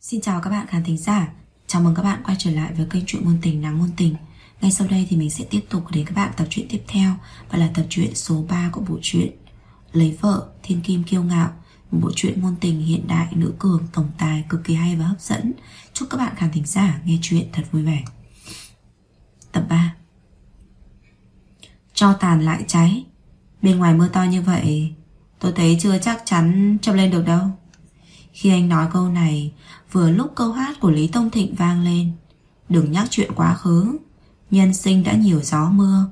Xin chào các bạn khán thính giả. Chào mừng các bạn quay trở lại với kênh truyện ngôn tình, nắng ngôn tình. Ngay sau đây thì mình sẽ tiếp tục đến các bạn tập truyện tiếp theo Và là tập truyện số 3 của bộ truyện Lấy vợ, thiên kim kiêu ngạo, Một bộ truyện ngôn tình hiện đại, nữ cường, tổng tài, cực kỳ hay và hấp dẫn. Chúc các bạn khán thính giả nghe chuyện thật vui vẻ. Tập 3 Cho tàn lại cháy. Bên ngoài mưa to như vậy, Tôi thấy chưa chắc chắn châm lên được đâu. Khi anh nói câu này, Vừa lúc câu hát của Lý Tông Thịnh vang lên. Đừng nhắc chuyện quá khứ, Nhân sinh đã nhiều gió mưa.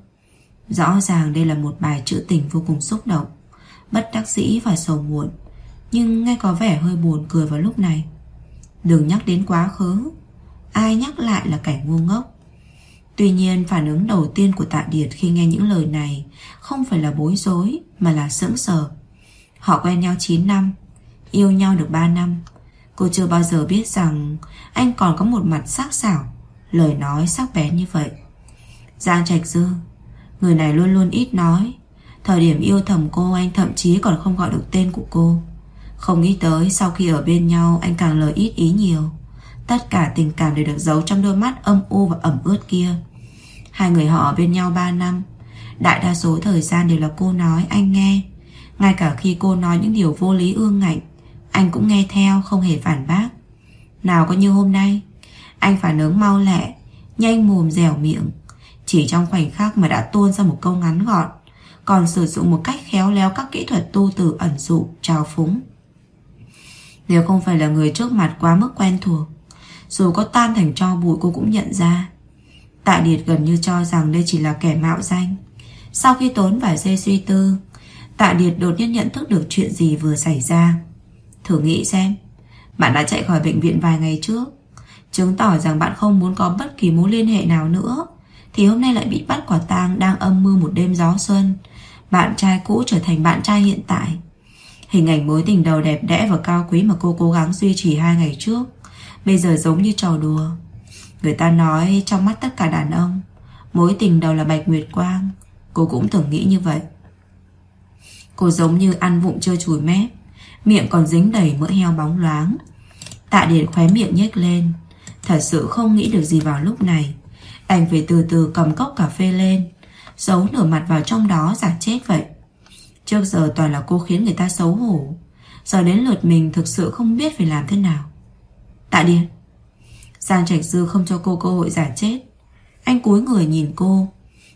Rõ ràng đây là một bài trữ tình vô cùng xúc động, Bất đắc dĩ và sầu muộn, Nhưng nghe có vẻ hơi buồn cười vào lúc này. Đừng nhắc đến quá khứ, Ai nhắc lại là kẻ ngu ngốc. Tuy nhiên, phản ứng đầu tiên của Tạ Điệt khi nghe những lời này Không phải là bối rối, Mà là sững sờ. Họ quen nhau 9 năm Yêu nhau được 3 năm. Cô chưa bao giờ biết rằng Anh còn có một mặt sắc sảo, Lời nói sắc bén như vậy. Giang Trạch Dư, Người này luôn luôn ít nói. Thời điểm yêu thầm cô, anh thậm chí còn không gọi được tên của cô. Không nghĩ tới sau khi ở bên nhau, Anh càng lời ít ý nhiều. Tất cả tình cảm đều được giấu trong đôi mắt âm u và ẩm ướt kia. Hai người họ ở bên nhau 3 năm. Đại đa số thời gian đều là cô nói, anh nghe. Ngay cả khi cô nói những điều vô lý ương ngạnh anh cũng nghe theo, không hề phản bác. Nào có như hôm nay, Anh phản ứng mau lẹ, Nhanh mồm dẻo miệng. Chỉ trong khoảnh khắc mà đã tuôn ra một câu ngắn gọn, Còn sử dụng một cách khéo léo Các kỹ thuật tu từ ẩn dụ, Trào phúng. Nếu không phải là người trước mặt quá mức quen thuộc, Dù có tan thành cho bụi cô cũng nhận ra. Tạ Điệt gần như cho rằng đây chỉ là kẻ mạo danh. Sau khi tốn vài giây suy tư, Tạ Điệt đột nhiên nhận thức được chuyện gì vừa xảy ra. Thử nghĩ xem. Bạn đã chạy khỏi bệnh viện vài ngày trước. Chứng tỏ rằng bạn không muốn có bất kỳ mối liên hệ nào nữa. Thì hôm nay lại bị bắt quả tang Đang âm mưu một đêm gió xuân. Bạn trai cũ trở thành bạn trai hiện tại. Hình ảnh mối tình đầu đẹp đẽ và cao quý Mà cô cố gắng duy trì hai ngày trước, Bây giờ giống như trò đùa. Người ta nói trong mắt tất cả đàn ông, Mối tình đầu là Bạch Nguyệt Quang. Cô cũng tưởng nghĩ như vậy. Cô giống như ăn vụng chơi chùi mép. Miệng còn dính đầy mỡ heo bóng loáng. Tạ Điền khóe miệng nhếch lên. Thật sự không nghĩ được gì vào lúc này. Đành phải từ từ cầm cốc cà phê lên Giấu nửa mặt vào trong đó giả chết vậy. Trước giờ toàn là cô khiến người ta xấu hổ. Giờ đến lượt mình thực sự không biết phải làm thế nào. Tạ Điền, Giang Trạch Dư không cho cô cơ hội giả chết. Anh cúi người nhìn cô.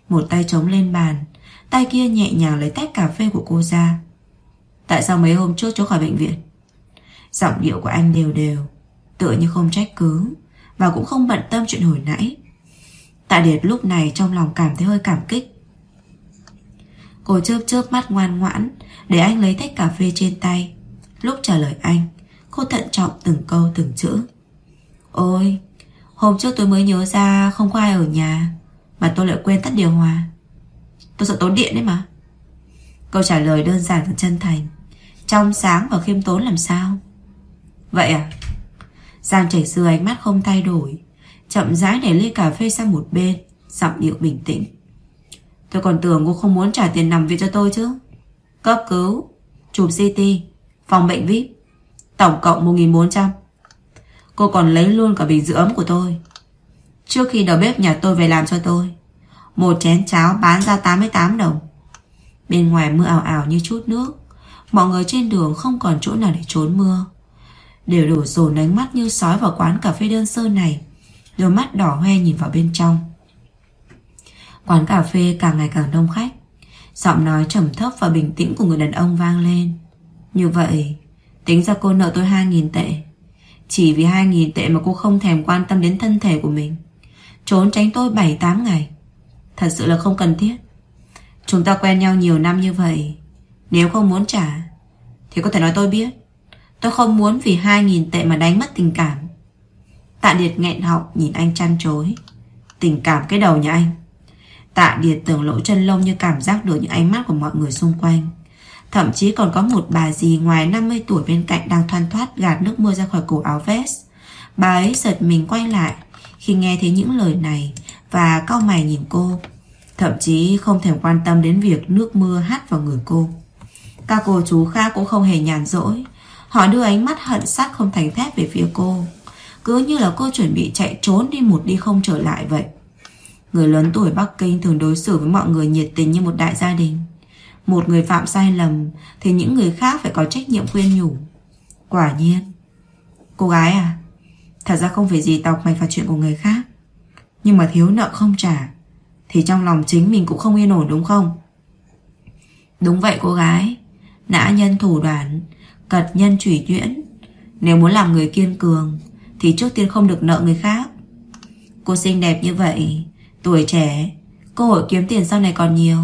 Một tay chống lên bàn Tay kia nhẹ nhàng lấy tách cà phê của cô ra. Tại sao mấy hôm trước cháu khỏi bệnh viện? Giọng điệu của anh đều đều, Tựa như không trách cứ, Và cũng không bận tâm chuyện hồi nãy. Tạ Điệt lúc này trong lòng cảm thấy hơi cảm kích. Cô chớp chớp mắt ngoan ngoãn, Để anh lấy tách cà phê trên tay. Lúc trả lời anh, Cô thận trọng từng câu từng chữ. Ôi, Hôm trước tôi mới nhớ ra không có ai ở nhà, Mà tôi lại quên tắt điều hòa. Tôi sợ tốn điện đấy mà. Câu trả lời đơn giản và chân thành. Trong sáng và khiêm tốn làm sao? Vậy à? Giang chảy sư ánh mắt không thay đổi, Chậm rãi để ly cà phê sang một bên, Giọng điệu bình tĩnh. Tôi còn tưởng cô không muốn trả tiền nằm viện cho tôi chứ. Cấp cứu, Chụp CT Phòng bệnh VIP Tổng cộng 1.400 Cô còn lấy luôn cả bình giữ ấm của tôi. Trước khi đầu bếp nhà tôi về làm cho tôi, Một chén cháo bán ra 88 đồng. Bên ngoài mưa ảo ảo như chút nước. Mọi người trên đường không còn chỗ nào để trốn mưa. Đều đổ dồn ánh mắt như sói vào quán cà phê đơn sơ này. Đôi mắt đỏ hoe nhìn vào bên trong. Quán cà phê càng ngày càng đông khách. Giọng nói trầm thấp và bình tĩnh của người đàn ông vang lên. Như vậy, Tính ra cô nợ tôi 2.000 tệ. Chỉ vì 2.000 tệ mà cô không thèm quan tâm đến thân thể của mình. Trốn tránh tôi 7-8 ngày. Thật sự là không cần thiết. Chúng ta quen nhau nhiều năm như vậy nếu không muốn trả, Thì có thể nói tôi biết Tôi không muốn vì 2.000 tệ mà đánh mất tình cảm Tạ Điệt nghẹn họng nhìn anh chăn chối Tình cảm cái đầu nhà anh Tạ Điệt tưởng lỗ chân lông như cảm giác được những ánh mắt của mọi người xung quanh Thậm chí còn có một bà dì ngoài 50 tuổi bên cạnh đang thoăn thoát gạt nước mưa ra khỏi cổ áo vest. Bà ấy giật mình quay lại khi nghe thấy những lời này và cau mày nhìn cô. Thậm chí không thèm quan tâm đến việc nước mưa hắt vào người cô. Các cô chú khác cũng không hề nhàn rỗi. Họ đưa ánh mắt hận sắc không thành thép về phía cô. Cứ như là cô chuẩn bị chạy trốn đi một đi không trở lại vậy. Người lớn tuổi Bắc Kinh thường đối xử với mọi người nhiệt tình như một đại gia đình. Một người phạm sai lầm Thì những người khác phải có trách nhiệm khuyên nhủ. Quả nhiên. Cô gái à Thật ra không phải gì tọc mạch vào chuyện của người khác. Nhưng mà thiếu nợ không trả, Thì trong lòng chính mình cũng không yên ổn đúng không? Đúng vậy cô gái. Nã nhân thủ đoạn, Cật nhân chủy nhuyễn. Nếu muốn làm người kiên cường, Thì trước tiên không được nợ người khác. Cô xinh đẹp như vậy, Tuổi trẻ, Cơ hội kiếm tiền sau này còn nhiều.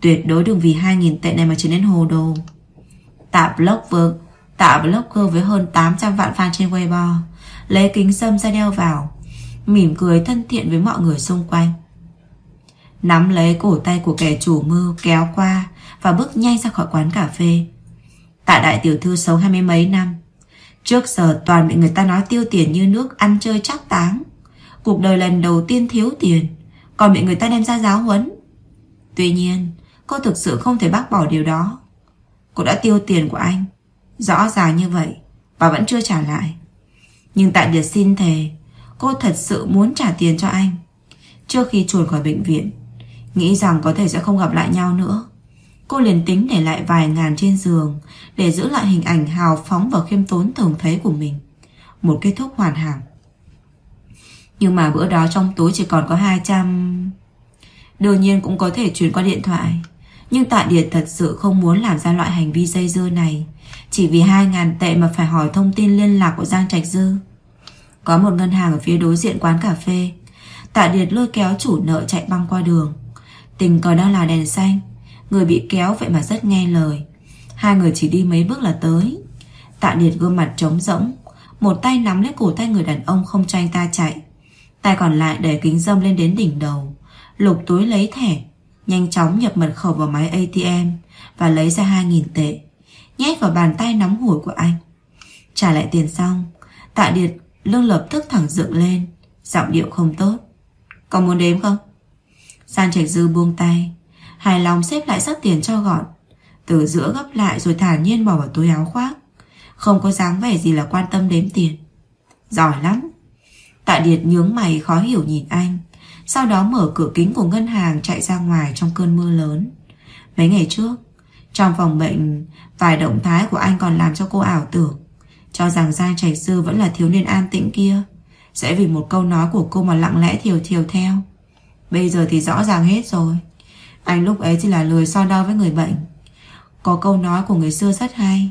Tuyệt đối đừng vì 2.000 tệ này mà trở nên hồ đồ. Tạ blogger Tạ blogger với hơn 800 vạn fan trên Weibo. Lấy kính sâm ra đeo vào, Mỉm cười thân thiện với mọi người xung quanh. Nắm lấy cổ tay của kẻ chủ mưu Kéo qua và bước nhanh ra khỏi quán cà phê. Tạ đại tiểu thư sống hai mươi mấy năm, Trước giờ toàn bị người ta nói tiêu tiền như nước Ăn chơi chắc táng. Cuộc đời lần đầu tiên thiếu tiền, Còn bị người ta đem ra giáo huấn. Tuy nhiên, Cô thực sự không thể bác bỏ điều đó. Cô đã tiêu tiền của anh, Rõ ràng như vậy Và vẫn chưa trả lại. Nhưng tại Điệt xin thề, Cô thật sự muốn trả tiền cho anh. Trước khi chuồn khỏi bệnh viện, Nghĩ rằng có thể sẽ không gặp lại nhau nữa. Cô liền tính để lại vài ngàn trên giường, Để giữ lại hình ảnh hào phóng và khiêm tốn thường thấy của mình. Một kết thúc hoàn hảo. Nhưng mà bữa đó trong túi chỉ còn có 200 Đương nhiên cũng có thể chuyển qua điện thoại. Nhưng Tạ Điệt thật sự không muốn làm ra loại hành vi dây dưa này. Chỉ vì 2.000 tệ mà phải hỏi thông tin liên lạc của Giang Trạch Dư. Có một ngân hàng ở phía đối diện quán cà phê. Tạ Điệt lôi kéo chủ nợ chạy băng qua đường. Tình cờ đang là đèn xanh. Người bị kéo vậy mà rất nghe lời. Hai người chỉ đi mấy bước là tới. Tạ Điệt gương mặt trống rỗng, Một tay nắm lấy cổ tay người đàn ông không cho anh ta chạy. Tay còn lại để kính dâm lên đến đỉnh đầu. Lục túi lấy thẻ, Nhanh chóng nhập mật khẩu vào máy ATM Và lấy ra 2.000 tệ, Nhét vào bàn tay nóng hổi của anh. Trả lại tiền xong, Tạ Điệt lưng lập tức thẳng dựng lên, Giọng điệu không tốt. Còn muốn đếm không? San Trạch Dư buông tay. Hài lòng xếp lại sắp tiền cho gọn. Từ giữa gấp lại rồi thản nhiên bỏ vào túi áo khoác. Không có dáng vẻ gì là quan tâm đếm tiền. Giỏi lắm. Tạ Điệt nhướng mày khó hiểu nhìn anh. Sau đó mở cửa kính của ngân hàng Chạy ra ngoài trong cơn mưa lớn. Mấy ngày trước, Trong phòng bệnh, Vài động thái của anh còn làm cho cô ảo tưởng. Cho rằng Giang Trạch Sư vẫn là thiếu niên an tĩnh kia, Sẽ vì một câu nói của cô mà lặng lẽ thiều thiều theo. Bây giờ thì rõ ràng hết rồi. Anh lúc ấy chỉ là lười so đo với người bệnh. Có câu nói của người xưa rất hay.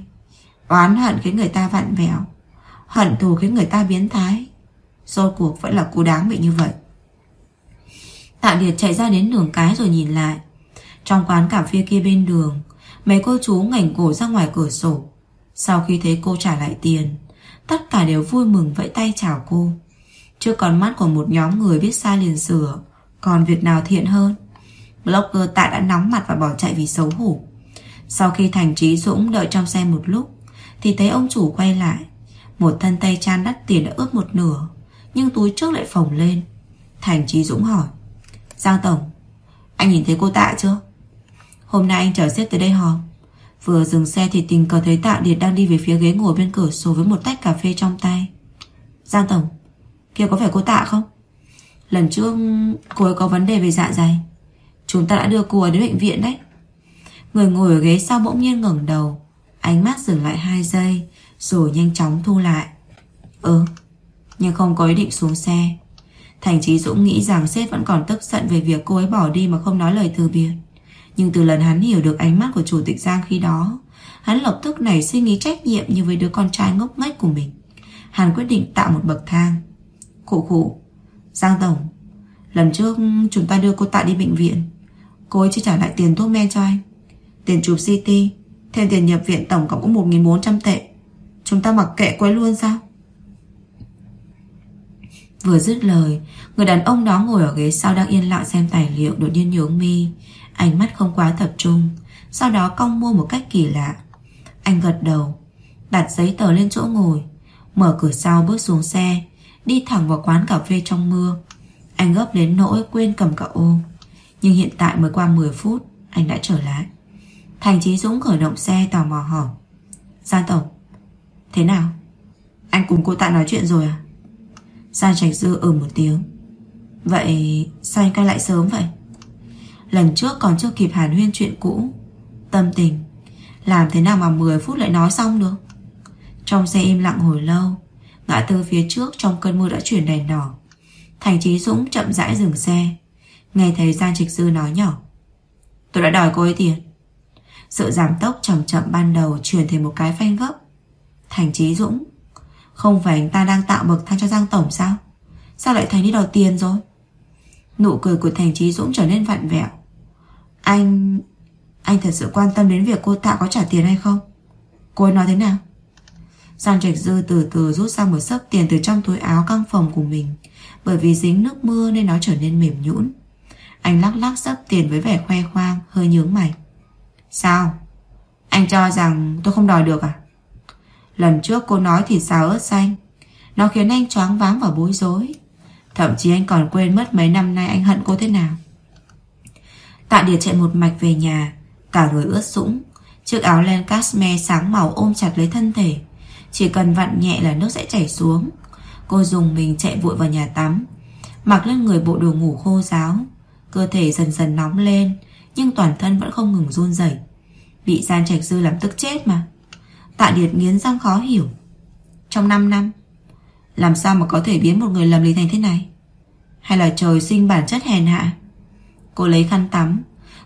Oán hận khiến người ta vặn vẹo, Hận thù khiến người ta biến thái. Rốt cuộc vẫn là cú đáng bị như vậy. Tạ Điệt chạy ra đến đường cái rồi nhìn lại. Trong quán cà phê kia bên đường, Mấy cô chú ngảnh cổ ra ngoài cửa sổ. Sau khi thấy cô trả lại tiền, Tất cả đều vui mừng vẫy tay chào cô. Trước còn mắt của một nhóm người biết sai liền sửa, Còn việc nào thiện hơn? Blogger tạ đã nóng mặt và bỏ chạy vì xấu hổ Sau khi Thành Trí Dũng đợi trong xe một lúc Thì thấy ông chủ quay lại Một thân tay chan đắt tiền đã ướt một nửa Nhưng túi trước lại phồng lên Thành Trí Dũng hỏi Giang Tổng Anh nhìn thấy cô tạ chưa Hôm nay anh chở xếp tới đây họp Vừa dừng xe thì tình cờ thấy Tạ Điệt đang đi về phía ghế ngồi bên cửa sổ với một tách cà phê trong tay. Giang Tổng, kia có phải cô Tạ không? Lần trước cô ấy có vấn đề về dạ dày. Chúng ta đã đưa cô ấy đến bệnh viện đấy. Người ngồi ở ghế sau bỗng nhiên ngẩng đầu. Ánh mắt dừng lại 2 giây rồi nhanh chóng thu lại. Ừ, nhưng không có ý định xuống xe. Thành Trí Dũng nghĩ rằng sếp vẫn còn tức giận về việc cô ấy bỏ đi mà không nói lời từ biệt. Nhưng từ lần hắn hiểu được ánh mắt của chủ tịch Giang khi đó Hắn lập tức nảy sinh ý trách nhiệm như với đứa con trai ngốc nghếch của mình Hắn quyết định tạo một bậc thang Khổ khổ Giang Tổng Lần trước chúng ta đưa cô Tạ đi bệnh viện Cô ấy chưa trả lại tiền thuốc men cho anh. Tiền chụp CT Thêm tiền nhập viện tổng cộng cũng 1.400 tệ. Chúng ta mặc kệ cô ấy luôn sao? Vừa dứt lời, Người đàn ông đó ngồi ở ghế sau đang yên lặng xem tài liệu Đột nhiên nhướng mi. Ánh mắt không quá tập trung, Sau đó cong mua một cách kỳ lạ. Anh gật đầu, Đặt giấy tờ lên chỗ ngồi, Mở cửa sau bước xuống xe, Đi thẳng vào quán cà phê trong mưa. Anh gấp đến nỗi quên cầm cả ô nhưng hiện tại mới qua 10 phút, Anh đã trở lại. Thành Chí Dũng khởi động xe tò mò hỏi Giang Tổng Thế nào? Anh cùng cô Tạ nói chuyện rồi à? Giang Trạch Dư ừ một tiếng, Vậy sao anh quay lại sớm vậy? Lần trước còn chưa kịp hàn huyên chuyện cũ, Tâm tình, Làm thế nào mà 10 phút lại nói xong được? Trong xe im lặng hồi lâu, Ngã tư phía trước trong cơn mưa đã chuyển đèn đỏ. Thành Trí Dũng chậm rãi dừng xe Nghe thấy Giang Trịch Dư nói nhỏ. Tôi đã đòi cô ấy tiền. Sự giảm tốc chậm chậm ban đầu Chuyển thành một cái phanh gấp. Thành Trí Dũng, Không phải anh ta đang tạo bậc thang cho Giang Tổng sao? Sao lại thành đi đòi tiền rồi? Nụ cười của Thành Trí Dũng trở nên vặn vẹo. Anh Anh thật sự quan tâm đến việc cô Tạ có trả tiền hay không? Cô ấy nói thế nào? Giang Trạch Dư từ từ rút ra một sấp tiền từ trong túi áo căng phòng của mình, Bởi vì dính nước mưa nên nó trở nên mềm nhũn. Anh lắc lắc sấp tiền với vẻ khoe khoang, Hơi nhướng mày. Sao? Anh cho rằng tôi không đòi được à? Lần trước cô nói thì sao ớt xanh? Nó khiến anh choáng váng và bối rối. Thậm chí anh còn quên mất mấy năm nay anh hận cô thế nào. Tạ Điệt chạy một mạch về nhà, Cả người ướt sũng. Chiếc áo len cashmere sáng màu ôm chặt lấy thân thể. Chỉ cần vặn nhẹ là nước sẽ chảy xuống. Cô dùng mình chạy vội vào nhà tắm. Mặc lên người bộ đồ ngủ khô ráo Cơ thể dần dần nóng lên, Nhưng toàn thân vẫn không ngừng run rẩy. Bị gian trạch dư làm tức chết mà. Tạ Điệt nghiến răng khó hiểu. Trong 5 năm, Làm sao mà có thể biến một người lầm lì thành thế này? Hay là trời sinh bản chất hèn hạ? Cô lấy khăn tắm,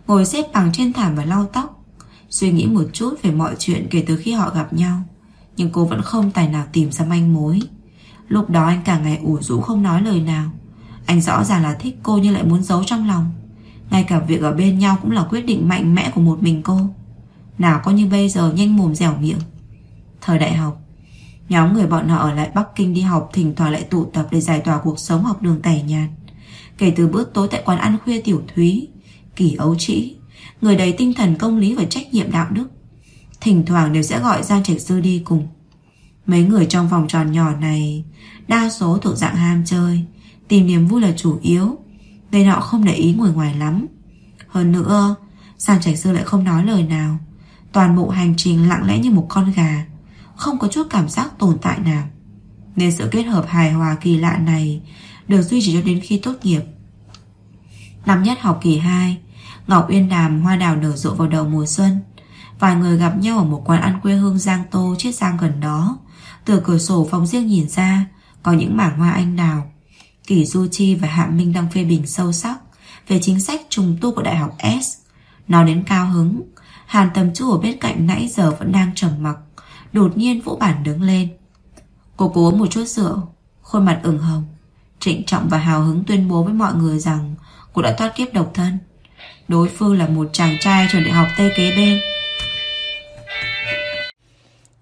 Ngồi xếp bằng trên thảm và lau tóc, Suy nghĩ một chút về mọi chuyện kể từ khi họ gặp nhau. Nhưng cô vẫn không tài nào tìm ra manh mối. Lúc đó anh cả ngày ủ rũ không nói lời nào. Anh rõ ràng là thích cô nhưng lại muốn giấu trong lòng. Ngay cả việc ở bên nhau cũng là quyết định mạnh mẽ của một mình cô. Nào có như bây giờ nhanh mồm dẻo miệng. Thời đại học, Nhóm người bọn họ ở lại Bắc Kinh đi học Thỉnh thoảng lại tụ tập để giải tỏa cuộc sống học đường tẻ nhạt. Kể từ bữa tối tại quán ăn khuya tiểu thúy Kỳ ấu trĩ, Người đầy tinh thần công lý và trách nhiệm đạo đức, Thỉnh thoảng đều sẽ gọi Giang Trạch Dư đi cùng. Mấy người trong vòng tròn nhỏ này, Đa số thuộc dạng ham chơi Tìm niềm vui là chủ yếu, Nên họ không để ý ngồi ngoài lắm. Hơn nữa Giang Trạch Dư lại không nói lời nào. Toàn bộ hành trình lặng lẽ như một con gà, Không có chút cảm giác tồn tại nào. Nên sự kết hợp hài hòa kỳ lạ này Được duy trì cho đến khi tốt nghiệp. Năm nhất học kỳ 2 Ngọc Uyên Đàm hoa đào nở rộ vào đầu mùa xuân. Vài người gặp nhau ở một quán ăn quê hương Giang Tô, Chiết Giang gần đó. Từ cửa sổ phòng riêng nhìn ra, Có những mảng hoa anh đào. Kỳ Du Chi và Hạ Minh đang phê bình sâu sắc Về chính sách trùng tu của Đại học S. Nó đến cao hứng. Hàn Tầm Chu ở bên cạnh nãy giờ vẫn đang trầm mặc. Đột nhiên vũ bản đứng lên. Cô cố một chút rượu. Khuôn mặt ửng hồng. Trịnh trọng và hào hứng tuyên bố với mọi người rằng Cô đã thoát kiếp độc thân. Đối phương là một chàng trai trường đại học Tây kế bên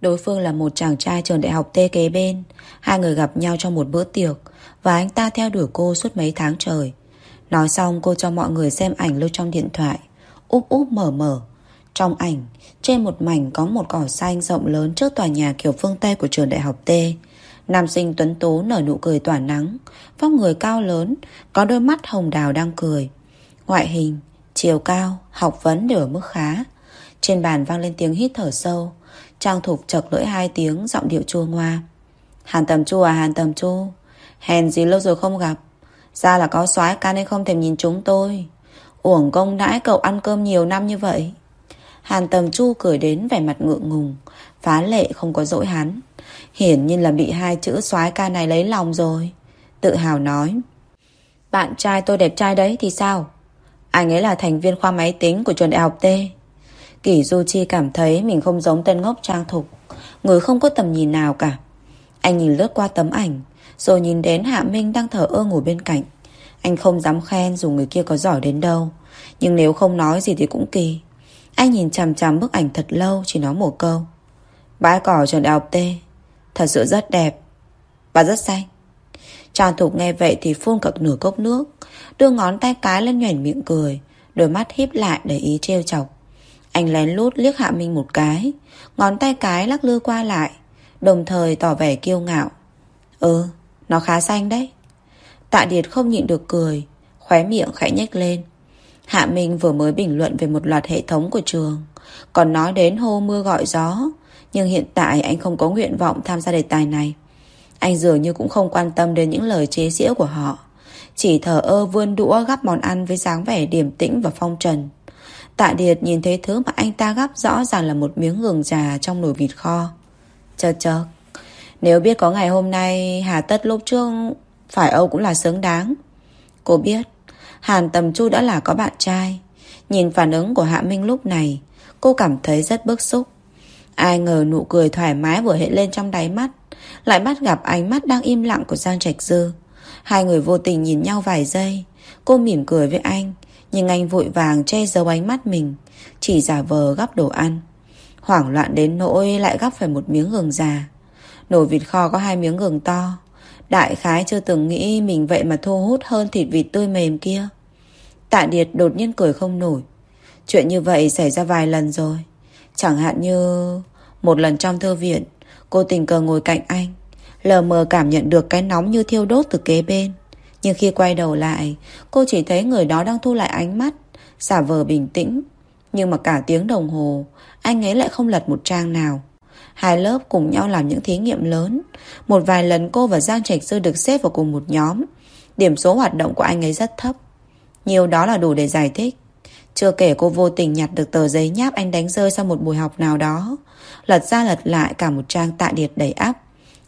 Đối phương là một chàng trai trường đại học Tê kế bên Hai người gặp nhau trong một bữa tiệc. Và anh ta theo đuổi cô suốt mấy tháng trời. Nói xong cô cho mọi người xem ảnh lưu trong điện thoại. Úp úp mở mở. Trong ảnh Trên một mảnh có một cỏ xanh rộng lớn Trước tòa nhà kiểu phương Tây của trường đại học T. Nam sinh tuấn tú nở nụ cười tỏa nắng Vóc người cao lớn Có đôi mắt hồng đào đang cười. Ngoại hình, chiều cao, học vấn đều ở mức khá. Trên bàn vang lên tiếng hít thở sâu. Trang Thục chật lưỡi hai tiếng Giọng điệu chua ngoa. Hàn Tầm Chu à Hàn Tầm Chu. Hèn gì lâu rồi không gặp. Ra là có soái ca nên không thèm nhìn chúng tôi. Uổng công đãi cậu ăn cơm nhiều năm như vậy. Hàn Tầm Chu cười đến vẻ mặt ngượng ngùng, Phá lệ không có dỗi hắn. Hiển nhiên là bị hai chữ soái ca này lấy lòng rồi. Tự hào nói, Bạn trai tôi đẹp trai đấy thì sao? Anh ấy là thành viên khoa máy tính của trường đại học T. Kỷ Du Chi cảm thấy mình không giống tên ngốc trang thục, Người không có tầm nhìn nào cả. Anh nhìn lướt qua tấm ảnh rồi nhìn đến Hạ Minh đang thở ơ ngồi bên cạnh. Anh không dám khen dù người kia có giỏi đến đâu. Nhưng nếu không nói gì thì cũng kỳ. Anh nhìn chằm chằm bức ảnh thật lâu Chỉ nói một câu. Bãi cỏ trường đại học T Thật sự rất đẹp. Và rất xanh. Trang Thục nghe vậy thì phun cập nửa cốc nước. Đưa ngón tay cái lên nhoẻn miệng cười. Đôi mắt híp lại để ý trêu chọc. Anh lén lút liếc Hạ Minh một cái. Ngón tay cái lắc lư qua lại. Đồng thời tỏ vẻ kiêu ngạo. Ừ, nó khá xanh đấy. Tạ Điệt không nhịn được cười, Khóe miệng khẽ nhếch lên. Hạ Minh vừa mới bình luận về một loạt hệ thống của trường, Còn nói đến hô mưa gọi gió, Nhưng hiện tại anh không có nguyện vọng tham gia đề tài này. Anh dường như cũng không quan tâm đến những lời chế giễu của họ, Chỉ thở ơ vươn đũa gắp món ăn với dáng vẻ điềm tĩnh và phong trần. Tạ Điệt nhìn thấy thứ mà anh ta gắp rõ ràng là một miếng gừng già trong nồi vịt kho. Chợt chợt nếu biết có ngày hôm nay Hà tất lúc trước Phải Âu cũng là xứng đáng. Cô biết, Hàn Tầm Chu đã là có bạn trai. Nhìn phản ứng của Hạ Minh lúc này, Cô cảm thấy rất bức xúc. Ai ngờ nụ cười thoải mái vừa hiện lên trong đáy mắt, Lại bắt gặp ánh mắt đang im lặng của Giang Trạch Dư. Hai người vô tình nhìn nhau vài giây, Cô mỉm cười với anh, Nhưng anh vội vàng che giấu ánh mắt mình, Chỉ giả vờ gắp đồ ăn. Hoảng loạn đến nỗi lại gắp phải một miếng gừng già. Nồi vịt kho có hai miếng gừng to. Đại khái chưa từng nghĩ mình vậy mà thu hút hơn thịt vịt tươi mềm kia. Tạ Điệt đột nhiên cười không nổi. Chuyện như vậy xảy ra vài lần rồi. Chẳng hạn như, Một lần trong thư viện, Cô tình cờ ngồi cạnh anh, Lờ mờ cảm nhận được cái nóng như thiêu đốt từ kế bên. Nhưng khi quay đầu lại, Cô chỉ thấy người đó đang thu lại ánh mắt, Giả vờ bình tĩnh. Nhưng mà cả tiếng đồng hồ, Anh ấy lại không lật một trang nào. Hai lớp cùng nhau làm những thí nghiệm lớn Một vài lần cô và Giang Trạch Sư được xếp vào cùng một nhóm Điểm số hoạt động của anh ấy rất thấp Nhiều đó là đủ để giải thích chưa kể cô vô tình nhặt được tờ giấy nháp anh đánh rơi sau một buổi học nào đó. Lật ra lật lại cả một trang tạ điệt đầy áp,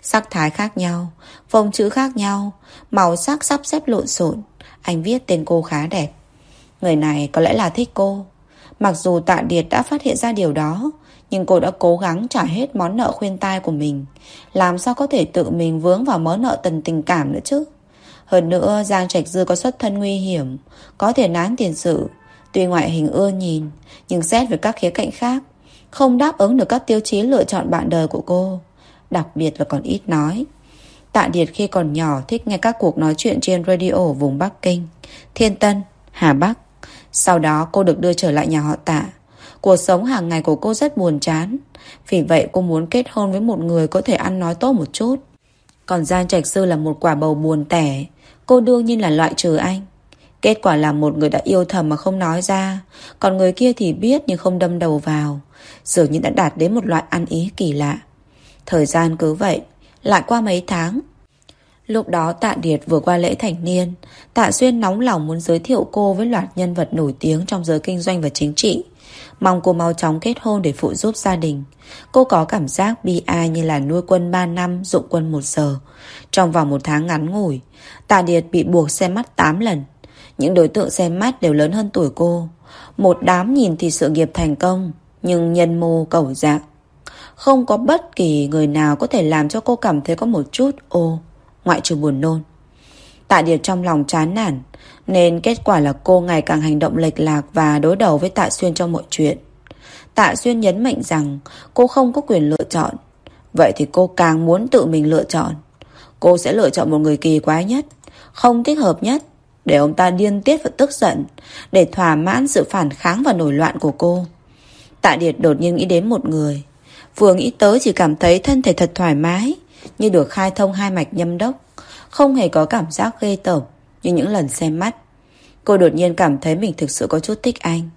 Sắc thái khác nhau, phông chữ khác nhau, màu sắc sắp xếp lộn xộn. Anh viết tên cô khá đẹp. Người này có lẽ là thích cô. Mặc dù tạ điệt đã phát hiện ra điều đó, nhưng cô đã cố gắng trả hết món nợ khuyên tai của mình. Làm sao có thể tự mình vướng vào món nợ tần tình cảm nữa chứ? Hơn nữa, Giang Trạch Dư có xuất thân nguy hiểm, có thể nán tiền sự, Tuy ngoại hình ưa nhìn, nhưng xét về các khía cạnh khác, không đáp ứng được các tiêu chí lựa chọn bạn đời của cô. Đặc biệt là còn ít nói. Tạ Điệt khi còn nhỏ thích nghe các cuộc nói chuyện trên radio ở vùng Bắc Kinh, Thiên Tân, Hà Bắc. Sau đó cô được đưa trở lại nhà họ tạ. Cuộc sống hàng ngày của cô rất buồn chán. Vì vậy, cô muốn kết hôn với một người có thể ăn nói tốt một chút. Còn Giang Trạch Sư là một quả bầu buồn tẻ. Cô đương nhiên là loại trừ anh. Kết quả là một người đã yêu thầm mà không nói ra Còn người kia thì biết nhưng không đâm đầu vào Dường như đã đạt đến một loại ăn ý kỳ lạ Thời gian cứ vậy, Lại qua mấy tháng Lúc đó Tạ Điệt vừa qua lễ thành niên Tạ Xuyên nóng lòng muốn giới thiệu cô với loạt nhân vật nổi tiếng trong giới kinh doanh và chính trị Mong cô mau chóng kết hôn để phụ giúp gia đình. Cô có cảm giác bi ai như là nuôi quân 3 năm, dụng quân 1 giờ. Trong vòng một tháng ngắn ngủi, Tạ Điệt bị buộc xem mắt 8 lần. Những đối tượng xem mắt đều lớn hơn tuổi cô. Một đám nhìn thì sự nghiệp thành công, Nhưng nhân mô cầu dạng. Không có bất kỳ người nào có thể làm cho cô cảm thấy có một chút ô, Ngoại trừ buồn nôn. Tạ Điệt trong lòng chán nản nên kết quả là cô ngày càng hành động lệch lạc Và đối đầu với Tạ Xuyên trong mọi chuyện. Tạ Xuyên nhấn mạnh rằng Cô không có quyền lựa chọn. Vậy thì cô càng muốn tự mình lựa chọn. Cô sẽ lựa chọn một người kỳ quái nhất, Không thích hợp nhất, để ông ta điên tiết và tức giận, Để thỏa mãn sự phản kháng và nổi loạn của cô. Tạ Điệt đột nhiên nghĩ đến một người. Vừa nghĩ tới chỉ cảm thấy thân thể thật thoải mái, Như được khai thông hai mạch nhâm đốc, Không hề có cảm giác ghê tởm. Như những lần xem mắt. Cô đột nhiên cảm thấy mình thực sự có chút thích anh.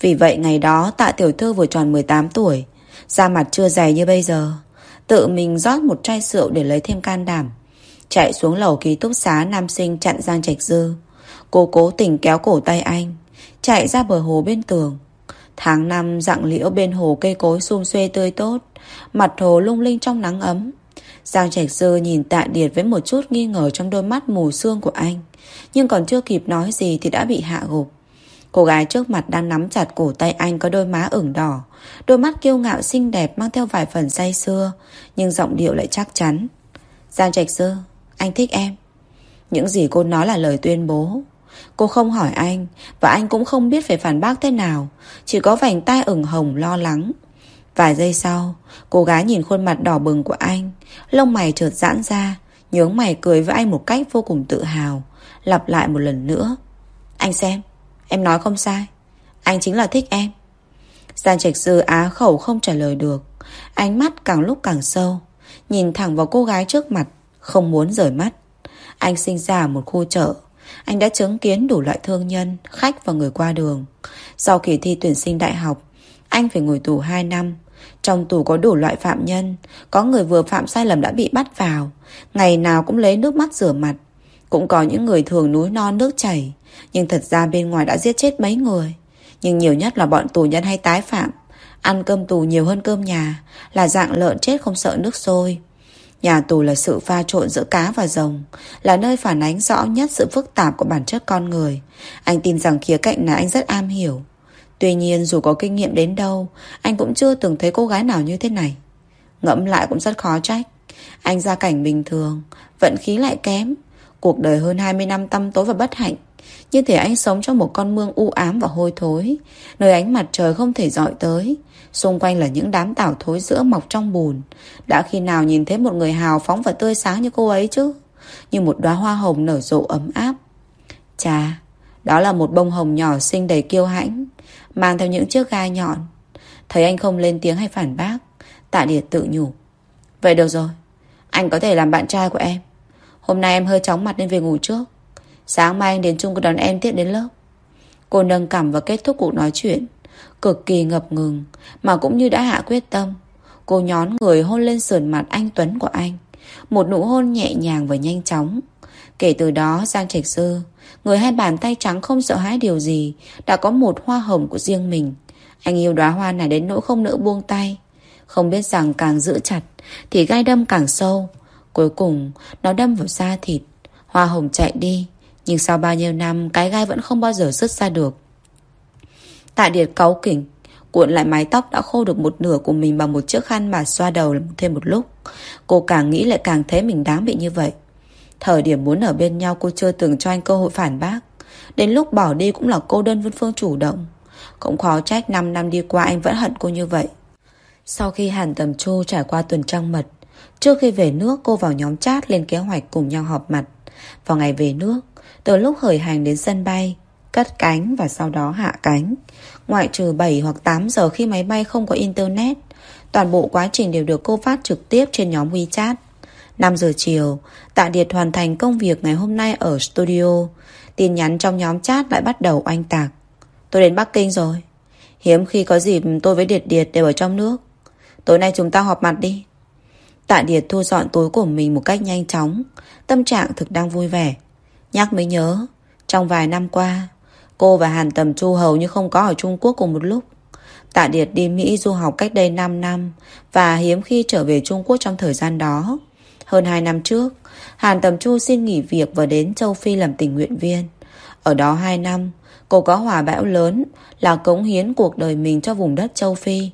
Vì vậy ngày đó, tạ tiểu thư vừa tròn 18 tuổi, Da mặt chưa dày như bây giờ. Tự mình rót một chai rượu để lấy thêm can đảm, Chạy xuống lầu ký túc xá nam sinh chặn Giang Trạch Dư. Cô cố tình kéo cổ tay anh, Chạy ra bờ hồ bên tường. Tháng năm dặng liễu bên hồ cây cối xum xuê tươi tốt, Mặt hồ lung linh trong nắng ấm. Giang Trạch Sơ nhìn tạ điệt với một chút nghi ngờ trong đôi mắt mù sương của anh Nhưng còn chưa kịp nói gì thì đã bị hạ gục. Cô gái trước mặt đang nắm chặt cổ tay anh có đôi má ửng đỏ Đôi mắt kiêu ngạo xinh đẹp mang theo vài phần say xưa Nhưng giọng điệu lại chắc chắn. Giang Trạch Sơ, anh thích em. Những gì cô nói là lời tuyên bố. Cô không hỏi anh Và anh cũng không biết phải phản bác thế nào Chỉ có vành tai ửng hồng lo lắng. Vài giây sau Cô gái nhìn khuôn mặt đỏ bừng của anh Lông mày chợt giãn ra Nhướng mày cười với anh một cách vô cùng tự hào. Lặp lại một lần nữa Anh xem Em nói không sai Anh chính là thích em. Giang trạch sư á khẩu không trả lời được Ánh mắt càng lúc càng sâu Nhìn thẳng vào cô gái trước mặt Không muốn rời mắt. Anh sinh ra một khu chợ anh đã chứng kiến đủ loại thương nhân, khách và người qua đường. Sau kỳ thi tuyển sinh đại học, anh phải ngồi tù 2 năm, trong tù có đủ loại phạm nhân, Có người vừa phạm sai lầm đã bị bắt vào, Ngày nào cũng lấy nước mắt rửa mặt. Cũng có những người thường núi non nước chảy, Nhưng thật ra bên ngoài đã giết chết mấy người. Nhưng nhiều nhất là bọn tù nhân hay tái phạm. Ăn cơm tù nhiều hơn cơm nhà, Là dạng lợn chết không sợ nước sôi. Nhà tù là sự pha trộn giữa cá và rồng, Là nơi phản ánh rõ nhất sự phức tạp của bản chất con người. Anh tin rằng khía cạnh này anh rất am hiểu. Tuy nhiên dù có kinh nghiệm đến đâu, Anh cũng chưa từng thấy cô gái nào như thế này. Ngẫm lại cũng rất khó trách. Anh gia cảnh bình thường, Vận khí lại kém. Cuộc đời hơn 20 năm tăm tối và bất hạnh. Như thể anh sống trong một con mương u ám và hôi thối. Nơi ánh mặt trời không thể dọi tới. Xung quanh là những đám tảo thối giữa mọc trong bùn. Đã khi nào nhìn thấy một người hào phóng và tươi sáng như cô ấy chứ? Như một đóa hoa hồng nở rộ ấm áp. Chà, Đó là một bông hồng nhỏ xinh đầy kiêu hãnh. Mang theo những chiếc gai nhọn. Thấy anh không lên tiếng hay phản bác, Tạ Điệt tự nhủ. Vậy được rồi, Anh có thể làm bạn trai của em. Hôm nay em hơi chóng mặt nên về ngủ trước. Sáng mai anh đến chung đón em tiếp đến lớp. Cô nâng cảm và kết thúc cuộc nói chuyện. Cực kỳ ngập ngừng, Mà cũng như đã hạ quyết tâm, Cô nhón người hôn lên sườn mặt anh Tuấn của anh. Một nụ hôn nhẹ nhàng và nhanh chóng. Kể từ đó, Giang Trạch sơ, Người hai bàn tay trắng không sợ hãi điều gì, Đã có một hoa hồng của riêng mình. Anh yêu đóa hoa này đến nỗi không nỡ buông tay. Không biết rằng càng giữ chặt, Thì gai đâm càng sâu. Cuối cùng, nó đâm vào da thịt. Hoa hồng chạy đi, Nhưng sau bao nhiêu năm, Cái gai vẫn không bao giờ xuất ra được. Tạ Điệt cáu kỉnh, Cuộn lại mái tóc đã khô được một nửa của mình Bằng một chiếc khăn mà xoa đầu thêm một lúc. Cô càng nghĩ lại càng thấy mình đáng bị như vậy. Thời điểm muốn ở bên nhau, cô chưa từng cho anh cơ hội phản bác. Đến lúc bỏ đi cũng là cô đơn Vân Phương chủ động. Cũng khó trách 5 năm đi qua anh vẫn hận cô như vậy. Sau khi Hàn Tầm Chu trải qua tuần trăng mật, Trước khi về nước, cô vào nhóm chat lên kế hoạch cùng nhau họp mặt. Vào ngày về nước, Từ lúc khởi hành đến sân bay, Cất cánh và sau đó hạ cánh. Ngoại trừ 7 hoặc 8 giờ khi máy bay không có internet, Toàn bộ quá trình đều được cô phát trực tiếp trên nhóm WeChat. 5 giờ chiều, Tạ Điệt hoàn thành công việc ngày hôm nay ở studio. Tin nhắn trong nhóm chat lại bắt đầu oanh tạc. Tôi đến Bắc Kinh rồi. Hiếm khi có dịp tôi với Điệt Điệt đều ở trong nước. Tối nay chúng ta họp mặt đi. Tạ Điệt thu dọn túi của mình một cách nhanh chóng. Tâm trạng thực đang vui vẻ. Nhắc mới nhớ, Trong vài năm qua, Cô và Hàn Tầm Chu hầu như không có ở Trung Quốc cùng một lúc. Tạ Điệt đi Mỹ du học cách đây 5 năm Và hiếm khi trở về Trung Quốc trong thời gian đó. Hơn 2 năm trước Hàn Tầm Chu xin nghỉ việc và đến châu Phi làm tình nguyện viên Ở đó 2 năm Cô có hòa bão lớn Là cống hiến cuộc đời mình cho vùng đất châu Phi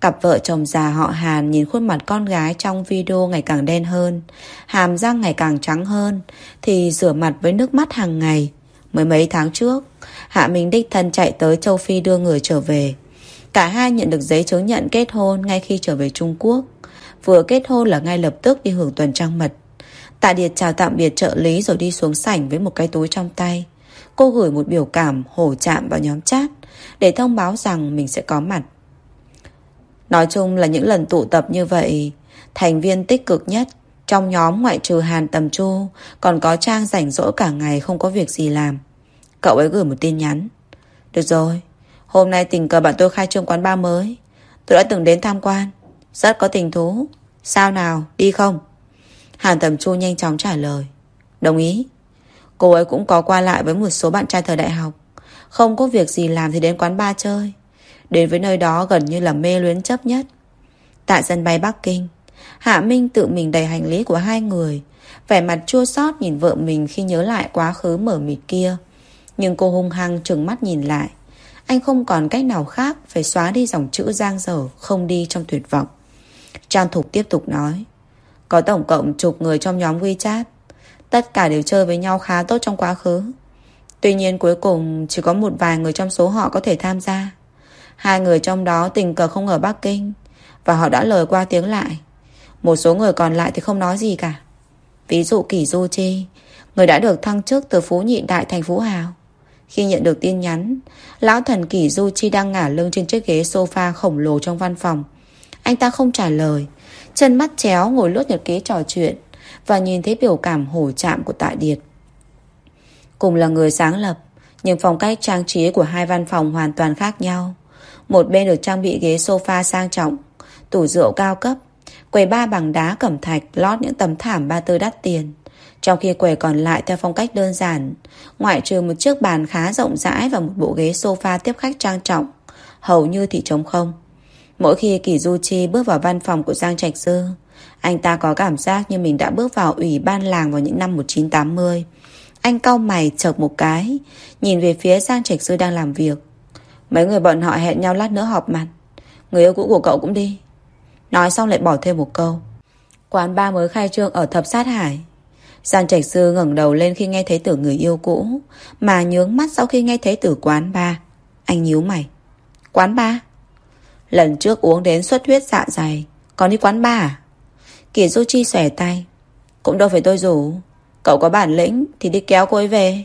Cặp vợ chồng già họ Hàn nhìn khuôn mặt con gái trong video ngày càng đen hơn, hàm răng ngày càng trắng hơn, thì rửa mặt với nước mắt hàng ngày. Mới mấy tháng trước, Hạ Minh đích thân chạy tới châu Phi đưa người trở về. Cả hai nhận được giấy chứng nhận kết hôn ngay khi trở về Trung Quốc. Vừa kết hôn là ngay lập tức đi hưởng tuần trăng mật. Tạ Điệt chào tạm biệt trợ lý rồi đi xuống sảnh với một cái túi trong tay. Cô gửi một biểu cảm hổ chạm vào nhóm chat để thông báo rằng mình sẽ có mặt. Nói chung là những lần tụ tập như vậy, thành viên tích cực nhất trong nhóm ngoại trừ Hàn Tầm Chu còn có Trang rảnh rỗi cả ngày không có việc gì làm. Cậu ấy gửi một tin nhắn. Được rồi, hôm nay tình cờ bạn tôi khai trương quán bar mới. Tôi đã từng đến tham quan. Rất có tình thú. Sao nào, đi không? Hàn Tầm Chu nhanh chóng trả lời. Đồng ý. Cô ấy cũng có qua lại với một số bạn trai thời đại học. Không có việc gì làm thì đến quán bar chơi. Đến với nơi đó gần như là mê luyến chấp nhất. Tại sân bay Bắc Kinh, Hạ Minh tự mình đầy hành lý của hai người. Vẻ mặt chua xót nhìn vợ mình khi nhớ lại quá khứ mở mịt kia. Nhưng cô hung hăng trừng mắt nhìn lại. Anh không còn cách nào khác phải xóa đi dòng chữ giang dở không đi trong tuyệt vọng. Trang Thục tiếp tục nói. Có tổng cộng chục người trong nhóm WeChat. Tất cả đều chơi với nhau khá tốt trong quá khứ. Tuy nhiên cuối cùng chỉ có một vài người trong số họ có thể tham gia. Hai người trong đó tình cờ không ở Bắc Kinh, Và họ đã lời qua tiếng lại Một số người còn lại thì không nói gì cả Ví dụ Kỷ Du Chi, Người đã được thăng chức từ Phú Nhị Đại thành Phú Hào Khi nhận được tin nhắn, Lão thần Kỷ Du Chi đang ngả lưng trên chiếc ghế sofa khổng lồ trong văn phòng anh ta không trả lời. Chân mắt chéo ngồi lướt nhật ký trò chuyện Và nhìn thấy biểu cảm hổ chạm của Tạ Điệt. Cùng là người sáng lập, Nhưng phong cách trang trí của hai văn phòng hoàn toàn khác nhau. Một bên được trang bị ghế sofa sang trọng, Tủ rượu cao cấp, Quầy ba bằng đá cẩm thạch Lót những tấm thảm ba tư đắt tiền. Trong khi quầy còn lại theo phong cách đơn giản, Ngoại trừ một chiếc bàn khá rộng rãi Và một bộ ghế sofa tiếp khách trang trọng, Hầu như thì trống không. Mỗi khi Kỳ Du Chi bước vào văn phòng của Giang Trạch Dư, Anh ta có cảm giác như mình đã bước vào ủy ban làng vào những năm 1980 Anh cau mày chợt một cái, Nhìn về phía Giang Trạch Dư đang làm việc. Mấy người bọn họ hẹn nhau lát nữa họp mặt. Người yêu cũ của cậu cũng đi. Nói xong lại bỏ thêm một câu. Quán ba mới khai trương ở thập sát hải. Giang Trạch Sư ngẩng đầu lên khi nghe thấy từ người yêu cũ, Mà nhướng mắt sau khi nghe thấy từ quán ba. Anh nhíu mày. Quán ba? Lần trước uống đến xuất huyết dạ dày. Còn đi quán bar à? Kỳ Du Chi xòe tay. Cũng đâu phải tôi rủ. Cậu có bản lĩnh thì đi kéo cô ấy về.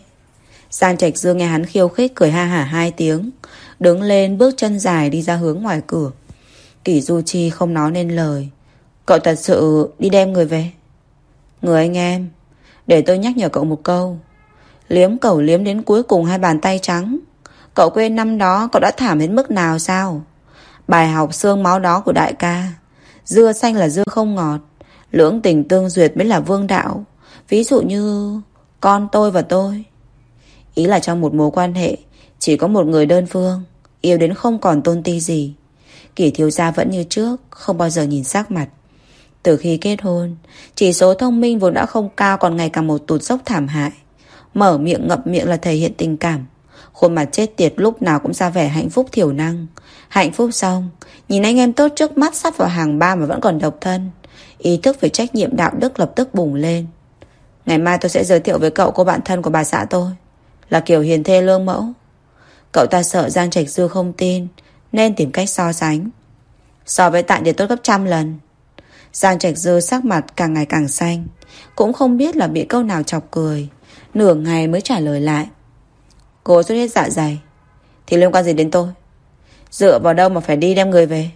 Giang Trạch Dương nghe hắn khiêu khích cười ha hả hai tiếng, Đứng lên bước chân dài đi ra hướng ngoài cửa. Kỷ Du Chi không nói nên lời. Cậu thật sự đi đem người về? Người anh em, Để tôi nhắc nhở cậu một câu. Liếm cậu liếm đến cuối cùng hai bàn tay trắng. Cậu quên năm đó Cậu đã thảm đến mức nào sao? Bài học xương máu đó của đại ca. Dưa xanh là dưa không ngọt. Lưỡng tình tương duyệt mới là vương đạo. Ví dụ như, Con tôi và tôi. Ý là trong một mối quan hệ, Chỉ có một người đơn phương, Yêu đến không còn tôn ti gì. Kỷ thiếu gia vẫn như trước, Không bao giờ nhìn sắc mặt. Từ khi kết hôn, Chỉ số thông minh vốn đã không cao Còn ngày càng một tụt dốc thảm hại. Mở miệng ngậm miệng là thể hiện tình cảm. Khuôn mặt chết tiệt lúc nào cũng ra vẻ hạnh phúc thiểu năng. Hạnh phúc xong, Nhìn anh em tốt trước mắt sắp vào hàng ba mà vẫn còn độc thân. Ý thức về trách nhiệm đạo đức lập tức bùng lên. Ngày mai tôi sẽ giới thiệu với cậu cô bạn thân của bà xã tôi, Là kiểu hiền thê lương mẫu. Cậu ta sợ Giang Trạch Dư không tin, Nên tìm cách so sánh. So với tại thì tốt gấp trăm lần. Giang Trạch Dư sắc mặt càng ngày càng xanh, Cũng không biết là bị câu nào chọc cười. Nửa ngày mới trả lời lại. Cô xuất huyết dạ dày. Thì liên quan gì đến tôi? Dựa vào đâu mà phải đi đem người về?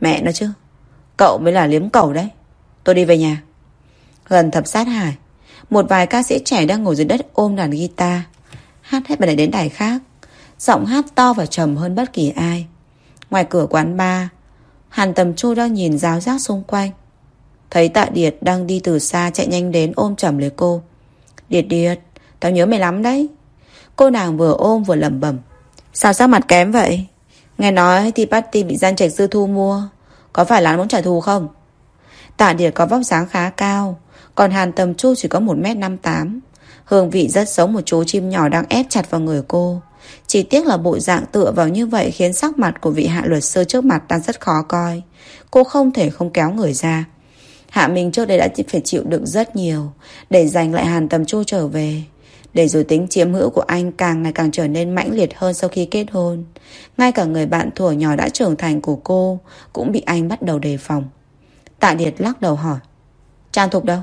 Mẹ nó chứ. Cậu mới là liếm cầu đấy. Tôi đi về nhà. Gần thập sát hải, Một vài ca sĩ trẻ đang ngồi dưới đất ôm đàn guitar. Hát hết bài này đến đài khác. Giọng hát to và trầm hơn bất kỳ ai. Ngoài cửa quán bar, Hàn Tầm Chu đang nhìn ráo rác xung quanh. Thấy tạ Điệt đang đi từ xa chạy nhanh đến ôm chầm lấy cô. Điệt Điệt, Tao nhớ mày lắm đấy. Cô nàng vừa ôm vừa lẩm bẩm Sao sắc mặt kém vậy Nghe nói thì Patty bị gian trạch sư thu mua, Có phải là muốn trả thù không Tạ Điệt có vóc dáng khá cao, Còn Hàn Tầm Chu chỉ có 1m58 Hương vị rất giống một chú chim nhỏ đang ép chặt vào người cô chỉ tiếc là bộ dạng tựa vào như vậy khiến sắc mặt của vị hạ luật sư trước mặt đang rất khó coi. Cô không thể không kéo người ra. Hạ Minh trước đây đã phải chịu đựng rất nhiều để giành lại Hàn Tầm Chu trở về. Để rồi tính chiếm hữu của anh càng ngày càng trở nên mãnh liệt hơn sau khi kết hôn. Ngay cả người bạn thuở nhỏ đã trưởng thành của cô cũng bị anh bắt đầu đề phòng. Tạ Điệt lắc đầu hỏi. Trang Thục đâu?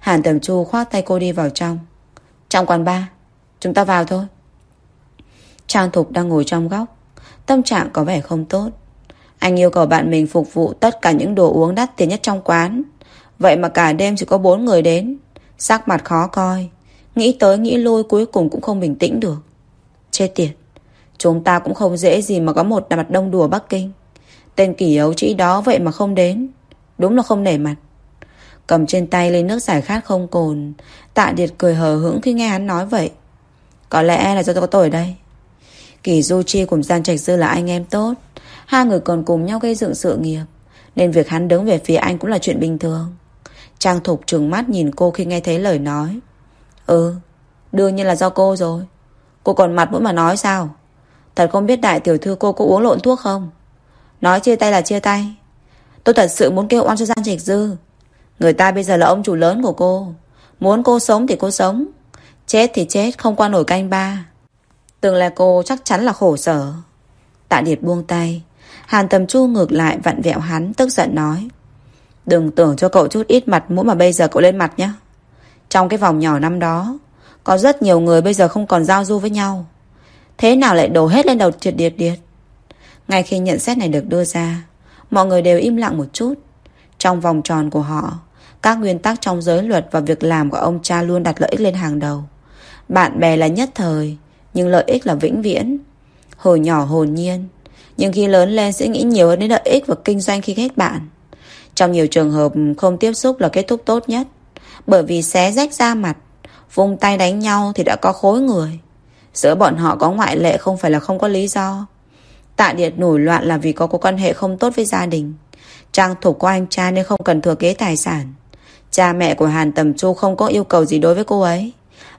Hàn Tầm Chu khoác tay cô đi vào trong. Trong quán ba. Chúng ta vào thôi. Trang Thục đang ngồi trong góc, Tâm trạng có vẻ không tốt Anh yêu cầu bạn mình phục vụ tất cả những đồ uống đắt tiền nhất trong quán Vậy mà cả đêm chỉ có bốn người đến, Sắc mặt khó coi Nghĩ tới nghĩ lôi cuối cùng cũng không bình tĩnh được. Chết tiệt, Chúng ta cũng không dễ gì mà có một mặt đông đùa Bắc Kinh. Tên kỷ ấu trĩ đó vậy mà không đến. Đúng là không nể mặt. Cầm trên tay lấy nước giải khát không cồn. Tạ Điệt cười hờ hững khi nghe hắn nói vậy. Có lẽ là do tôi có tôi ở đây. Kỳ Du Chi cùng Giang Trạch Dư là anh em tốt. Hai người còn cùng nhau gây dựng sự nghiệp. Nên việc hắn đứng về phía anh cũng là chuyện bình thường. Trang Thục trừng mắt nhìn cô khi nghe thấy lời nói. Ừ Đương nhiên là do cô rồi. Cô còn mặt mũi mà nói sao? Thật không biết đại tiểu thư cô có uống lộn thuốc không? Nói chia tay là chia tay. Tôi thật sự muốn kêu oan cho Giang Trạch Dư. Người ta bây giờ là ông chủ lớn của cô. Muốn cô sống thì cô sống. Chết thì chết, không qua nổi canh ba. Tương lai cô chắc chắn là khổ sở. Tạ Điệt buông tay. Hàn Tầm Chu ngược lại vặn vẹo hắn, Tức giận nói. Đừng tưởng cho cậu chút ít mặt mũi mà bây giờ cậu lên mặt nhé trong cái vòng nhỏ năm đó Có rất nhiều người bây giờ không còn giao du với nhau Thế nào lại đổ hết lên đầu triệt điệt điệt Ngay khi nhận xét này được đưa ra Mọi người đều im lặng một chút Trong vòng tròn của họ Các nguyên tắc trong giới luật và việc làm của ông cha luôn đặt lợi ích lên hàng đầu Bạn bè là nhất thời nhưng lợi ích là vĩnh viễn. Hồi nhỏ hồn nhiên, Nhưng khi lớn lên sẽ nghĩ nhiều hơn đến lợi ích và kinh doanh khi kết bạn. Trong nhiều trường hợp không tiếp xúc là kết thúc tốt nhất. Bởi vì xé rách da mặt, vùng tay đánh nhau thì đã có khối người. Giữa bọn họ có ngoại lệ không phải là không có lý do. Tạ Điệt nổi loạn là vì có có quan hệ không tốt với gia đình. Trang thủ của anh cha nên không cần thừa kế tài sản. Cha mẹ của Hàn Tầm Chu không có yêu cầu gì đối với cô ấy.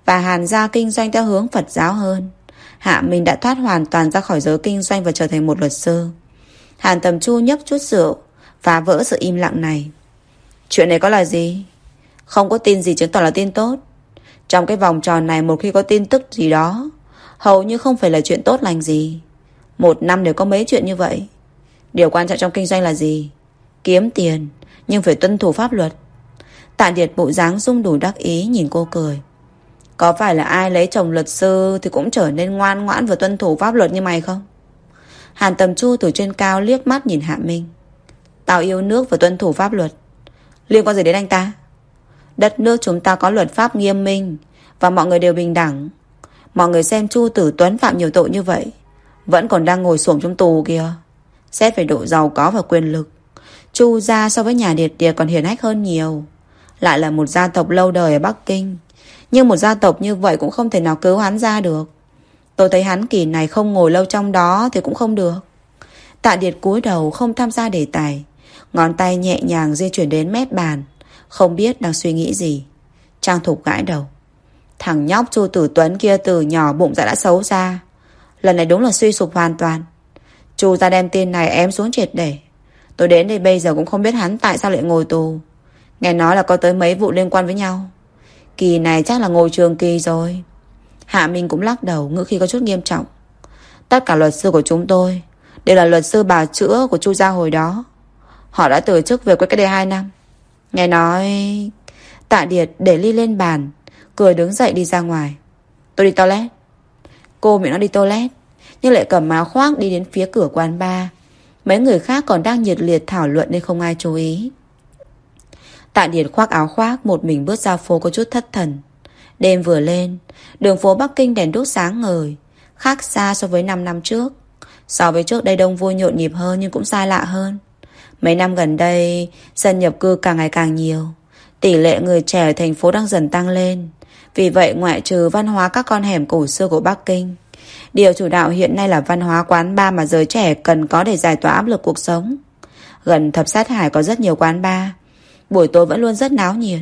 Và Hàn gia kinh doanh theo hướng Phật giáo hơn. Hạ Minh đã thoát hoàn toàn ra khỏi giới kinh doanh và trở thành một luật sư. Hàn Tầm Chu nhấp chút rượu, phá vỡ sự im lặng này. Chuyện này có là gì? Không có tin gì chứng tỏ là tin tốt. Trong cái vòng tròn này một khi có tin tức gì đó, hầu như không phải là chuyện tốt lành gì. Một năm đều có mấy chuyện như vậy. Điều quan trọng trong kinh doanh là gì? Kiếm tiền, nhưng phải tuân thủ pháp luật. Tạ Điệt bộ dáng rung đủ đắc ý nhìn cô cười. Có phải là ai lấy chồng luật sư thì cũng trở nên ngoan ngoãn và tuân thủ pháp luật như mày không? Hàn Tầm Chu từ trên cao liếc mắt nhìn Hạ Minh. Tao yêu nước và tuân thủ pháp luật. Liên quan gì đến anh ta? Đất nước chúng ta có luật pháp nghiêm minh, và mọi người đều bình đẳng. Mọi người xem Chu Tử Tuấn phạm nhiều tội như vậy. Vẫn còn đang ngồi xuồng trong tù kìa. Xét về độ giàu có và quyền lực. Chu gia so với nhà Điệt Điệt còn hiền hách hơn nhiều. Lại là một gia tộc lâu đời ở Bắc Kinh. Nhưng một gia tộc như vậy cũng không thể nào cứu hắn ra được. Tôi thấy hắn kỳ này không ngồi lâu trong đó thì cũng không được. Tạ Điệt cúi đầu không tham gia đề tài. Ngón tay nhẹ nhàng di chuyển đến mép bàn. Không biết đang suy nghĩ gì. Trang Thục gãi đầu. Thằng nhóc Chu Tử Tuấn kia từ nhỏ bụng dạ đã xấu ra. Lần này đúng là suy sụp hoàn toàn. Chu ra đem tin này ém xuống triệt để. Tôi đến đây bây giờ cũng không biết hắn tại sao lại ngồi tù. Nghe nói là có tới mấy vụ liên quan với nhau. Kỳ này chắc là ngồi trường kỳ rồi. Hạ Minh cũng lắc đầu ngữ khi có chút nghiêm trọng. Tất cả luật sư của chúng tôi đều là luật sư bà chữa của Chu gia hồi đó. Họ đã từ chức về quê cách đây 2 năm. Nghe nói... Tạ Điệt để ly lên bàn, cười đứng dậy đi ra ngoài. Tôi đi toilet. Cô miệng nó đi toilet, nhưng lại cầm áo khoác đi đến phía cửa quán bar. Mấy người khác còn đang nhiệt liệt thảo luận nên không ai chú ý. Tạ Điệt khoác áo khoác một mình bước ra phố có chút thất thần. Đêm vừa lên, đường phố Bắc Kinh đèn đốt sáng ngời, khác xa so với 5 năm trước. So với trước đây đông vui nhộn nhịp hơn nhưng cũng sai lạ hơn. Mấy năm gần đây, dân nhập cư càng ngày càng nhiều. Tỷ lệ người trẻ ở thành phố đang dần tăng lên. Vì vậy ngoại trừ văn hóa các con hẻm cổ xưa của Bắc Kinh, điều chủ đạo hiện nay là văn hóa quán bar mà giới trẻ cần có để giải tỏa áp lực cuộc sống. Gần thập sát hải có rất nhiều quán bar. Buổi tối vẫn luôn rất náo nhiệt.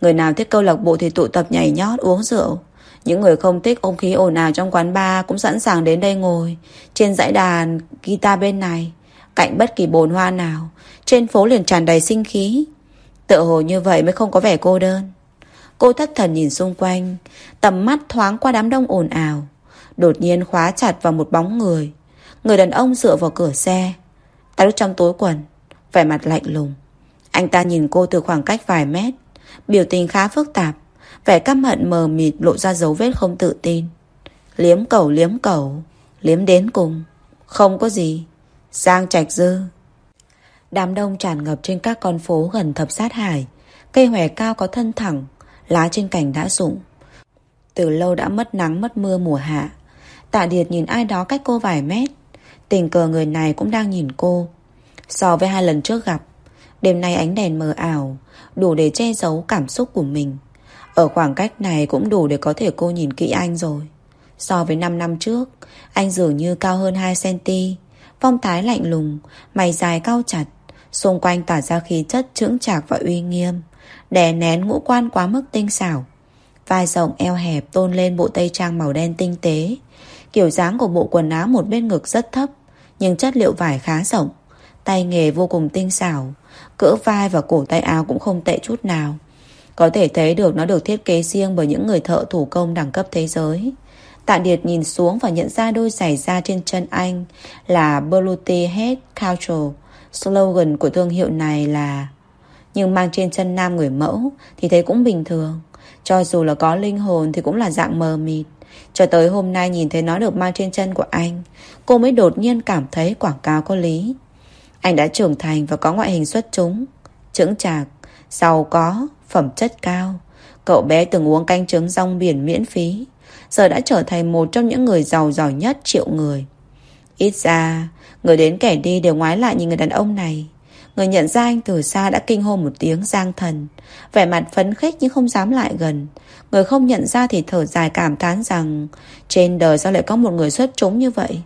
Người nào thích câu lạc bộ thì tụ tập nhảy nhót uống rượu. Những người không thích ôm khí ồn ào trong quán bar cũng sẵn sàng đến đây ngồi. Trên dãy đàn guitar bên này, cạnh bất kỳ bồn hoa nào, trên phố liền tràn đầy sinh khí. tựa hồ như vậy mới không có vẻ cô đơn. Cô thất thần nhìn xung quanh, tầm mắt thoáng qua đám đông ồn ào. Đột nhiên khóa chặt vào một bóng người. Người đàn ông dựa vào cửa xe. Tay đút trong túi quần, vẻ mặt lạnh lùng. Anh ta nhìn cô từ khoảng cách vài mét. Biểu tình khá phức tạp. Vẻ căm hận mờ mịt lộ ra dấu vết không tự tin. Liếm cầu liếm cầu. Liếm đến cùng. Không có gì. Giang Trạch Dư. Đám đông tràn ngập trên các con phố gần thập sát hải. Cây hòe cao có thân thẳng. Lá trên cành đã rụng. Từ lâu đã mất nắng mất mưa mùa hạ. Tạ Điệt nhìn ai đó cách cô vài mét. Tình cờ người này cũng đang nhìn cô. So với hai lần trước gặp, đêm nay ánh đèn mờ ảo, đủ để che giấu cảm xúc của mình. Ở khoảng cách này cũng đủ để có thể cô nhìn kỹ anh rồi. So với 5 năm trước, anh dường như cao hơn 2cm, phong thái lạnh lùng, mày dài cao chặt, xung quanh tỏa ra khí chất trưỡng trạc và uy nghiêm, đè nén ngũ quan quá mức tinh xảo. Vai rộng eo hẹp tôn lên bộ tây trang màu đen tinh tế. Kiểu dáng của bộ quần áo một bên ngực rất thấp, nhưng chất liệu vải khá rộng. Tay nghề vô cùng tinh xảo, cỡ vai và cổ tay áo cũng không tệ chút nào. Có thể thấy được nó được thiết kế riêng bởi những người thợ thủ công đẳng cấp thế giới. Tạ Điệt nhìn xuống và nhận ra đôi giày da trên chân anh là Blute Head Culture. Slogan của thương hiệu này là Nhưng mang trên chân nam người mẫu thì thấy cũng bình thường. Cho dù là có linh hồn thì cũng là dạng mờ mịt. Cho tới hôm nay nhìn thấy nó được mang trên chân của anh, cô mới đột nhiên cảm thấy quảng cáo có lý. Anh đã trưởng thành và có ngoại hình xuất chúng, trưởng trạc, giàu có, phẩm chất cao. Cậu bé từng uống canh trứng rong biển miễn phí, giờ đã trở thành một trong những người giàu giỏi nhất triệu người. Ít ra, Người đến kẻ đi đều ngoái lại nhìn người đàn ông này. Người nhận ra anh từ xa đã kinh hô một tiếng giang thần Vẻ mặt phấn khích nhưng không dám lại gần. Người không nhận ra thì thở dài cảm thán rằng Trên đời sao lại có một người xuất chúng như vậy?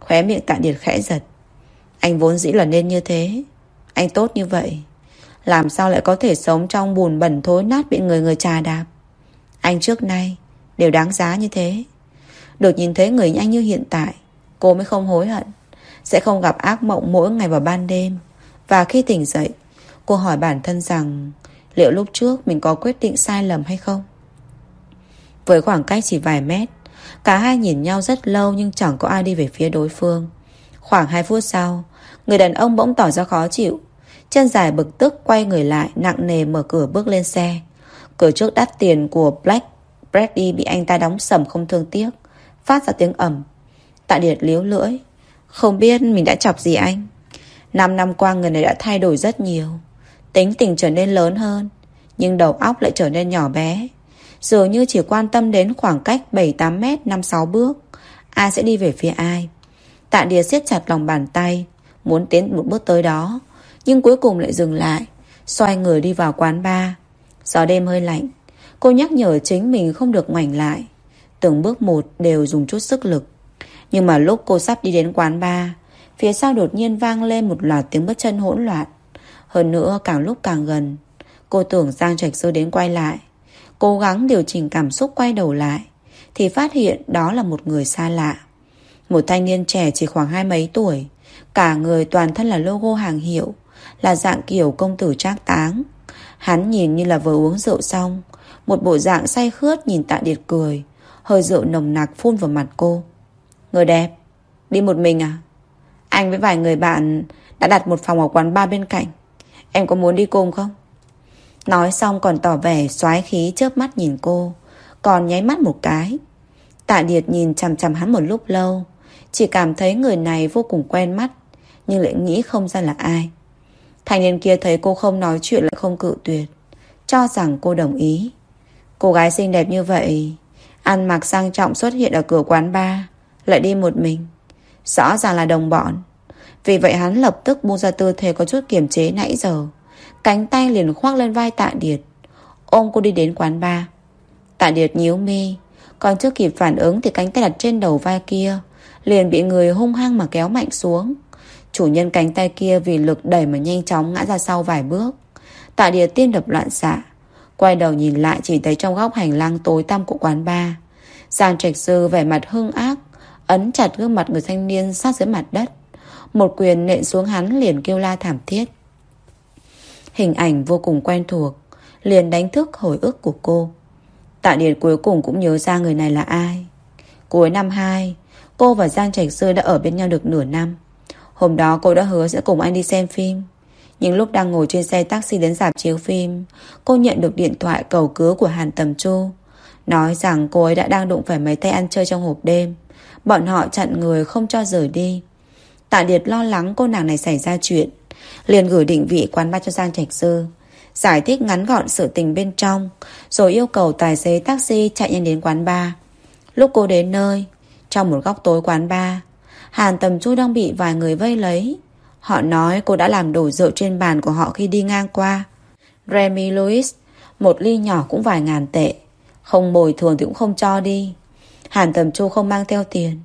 Khóe miệng tạ điệt khẽ giật. Anh vốn dĩ là nên như thế. Anh tốt như vậy. Làm sao lại có thể sống trong bùn bẩn thối nát bị người người trà đạp? Anh trước nay Đều đáng giá như thế. Được nhìn thấy người anh như hiện tại, Cô mới không hối hận. Sẽ không gặp ác mộng mỗi ngày vào ban đêm. Và khi tỉnh dậy, Cô hỏi bản thân rằng, Liệu lúc trước mình có quyết định sai lầm hay không? Với khoảng cách chỉ vài mét, Cả hai nhìn nhau rất lâu Nhưng chẳng có ai đi về phía đối phương. Khoảng 2 phút sau, Người đàn ông bỗng tỏ ra khó chịu. Chân dài bực tức quay người lại, Nặng nề mở cửa bước lên xe. Cửa trước đắt tiền của Black Brady bị anh ta đóng sầm không thương tiếc, Phát ra tiếng ẩm Tạ Điệt liếu lưỡi. Không biết mình đã chọc gì anh. Năm năm qua người này đã thay đổi rất nhiều. Tính tình trở nên lớn hơn, Nhưng đầu óc lại trở nên nhỏ bé. Dường như chỉ quan tâm đến khoảng cách 7-8 mét 5-6 bước, Ai sẽ đi về phía ai. Tạ Điệt siết chặt lòng bàn tay, Muốn tiến một bước tới đó, Nhưng cuối cùng lại dừng lại, Xoay người đi vào quán bar. Gió đêm hơi lạnh Cô nhắc nhở chính mình không được ngoảnh lại. Từng bước một đều dùng chút sức lực. Nhưng mà lúc cô sắp đi đến quán bar, Phía sau đột nhiên vang lên một loạt tiếng bước chân hỗn loạn. Hơn nữa, càng lúc càng gần, Cô tưởng Giang Trạch Sư đến quay lại. Cố gắng điều chỉnh cảm xúc quay đầu lại, Thì phát hiện đó là một người xa lạ. Một thanh niên trẻ chỉ khoảng hai mấy tuổi, Cả người toàn thân là logo hàng hiệu, Là dạng kiểu công tử trác táng. Hắn nhìn như là vừa uống rượu xong một bộ dạng say khướt nhìn tạ điệt cười. Hơi rượu nồng nặc phun vào mặt cô. Người đẹp, Đi một mình à? Anh với vài người bạn đã đặt một phòng ở quán bar bên cạnh. Em có muốn đi cùng không? Nói xong còn tỏ vẻ xoái khí chớp mắt nhìn cô. Còn nháy mắt một cái. Tạ Điệt nhìn chằm chằm hắn một lúc lâu. Chỉ cảm thấy người này vô cùng quen mắt, Nhưng lại nghĩ không ra là ai. Thành niên kia thấy cô không nói chuyện lại không cự tuyệt, Cho rằng cô đồng ý. Cô gái xinh đẹp như vậy, Ăn mặc sang trọng xuất hiện ở cửa quán bar, Lại đi một mình. Rõ ràng là đồng bọn. Vì vậy hắn lập tức buông ra tư thế có chút kiềm chế nãy giờ. Cánh tay liền khoác lên vai tạ điệt. Ôm cô đi đến quán bar. Tạ điệt nhíu mi, Còn chưa kịp phản ứng thì cánh tay đặt trên đầu vai kia Liền bị người hung hăng mà kéo mạnh xuống. Chủ nhân cánh tay kia vì lực đẩy mà nhanh chóng ngã ra sau vài bước. Tạ điệt tiên đập loạn xạ. Quay đầu nhìn lại chỉ thấy trong góc hành lang tối tăm của quán bar. Giang Trạch Sư vẻ mặt hưng ác, Ấn chặt gương mặt người thanh niên sát dưới mặt đất. Một quyền nện xuống hắn liền kêu la thảm thiết. Hình ảnh vô cùng quen thuộc, Liền đánh thức hồi ức của cô. Tạ Điệt cuối cùng cũng nhớ ra người này là ai. Cuối năm 2 Cô và Giang Trạch Sư đã ở bên nhau được nửa năm. Hôm đó cô đã hứa sẽ cùng anh đi xem phim. Nhưng lúc đang ngồi trên xe taxi đến dạp chiếu phim, Cô nhận được điện thoại cầu cứu của Hàn Tầm Chu. Nói rằng cô ấy đã đang đụng phải mấy tay ăn chơi trong hộp đêm. Bọn họ chặn người không cho rời đi. Tạ Điệt lo lắng cô nàng này xảy ra chuyện, liền gửi định vị quán ba cho Giang Trạch Sư, Giải thích ngắn gọn sự tình bên trong, Rồi yêu cầu tài xế taxi chạy nhanh đến quán ba Lúc cô đến nơi, Trong một góc tối quán ba Hàn Tầm Chu đang bị vài người vây lấy. Họ nói cô đã làm đổ rượu trên bàn của họ khi đi ngang qua. Remy Louis Một ly nhỏ cũng vài ngàn tệ. Không bồi thường thì cũng không cho đi. Hàn Tầm Chu không mang theo tiền.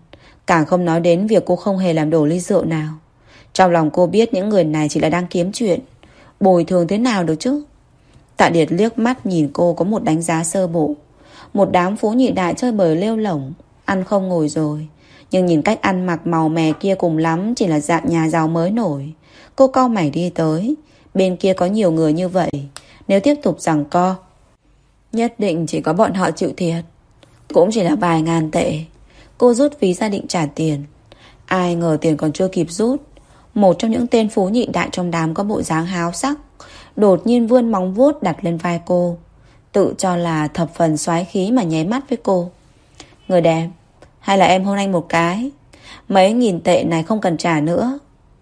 Càng không nói đến việc cô không hề làm đổ ly rượu nào. Trong lòng cô biết những người này chỉ là đang kiếm chuyện. Bồi thường thế nào được chứ? Tạ Điệt liếc mắt nhìn cô có một đánh giá sơ bộ. Một đám phú nhị đại chơi bời lêu lỏng, Ăn không ngồi rồi. Nhưng nhìn cách ăn mặc màu mè kia cùng lắm Chỉ là dạng nhà giàu mới nổi. Cô cau mày đi tới. Bên kia có nhiều người như vậy. Nếu tiếp tục rằng co, Nhất định chỉ có bọn họ chịu thiệt. Cũng chỉ là vài ngàn tệ. Cô rút ví ra định trả tiền. Ai ngờ tiền còn chưa kịp rút. Một trong những tên phú nhị đại trong đám Có bộ dáng háo sắc, Đột nhiên vươn móng vuốt đặt lên vai cô, Tự cho là thập phần xoái khí Mà nháy mắt với cô. Người đẹp hay là em hôn anh một cái Mấy nghìn tệ này không cần trả nữa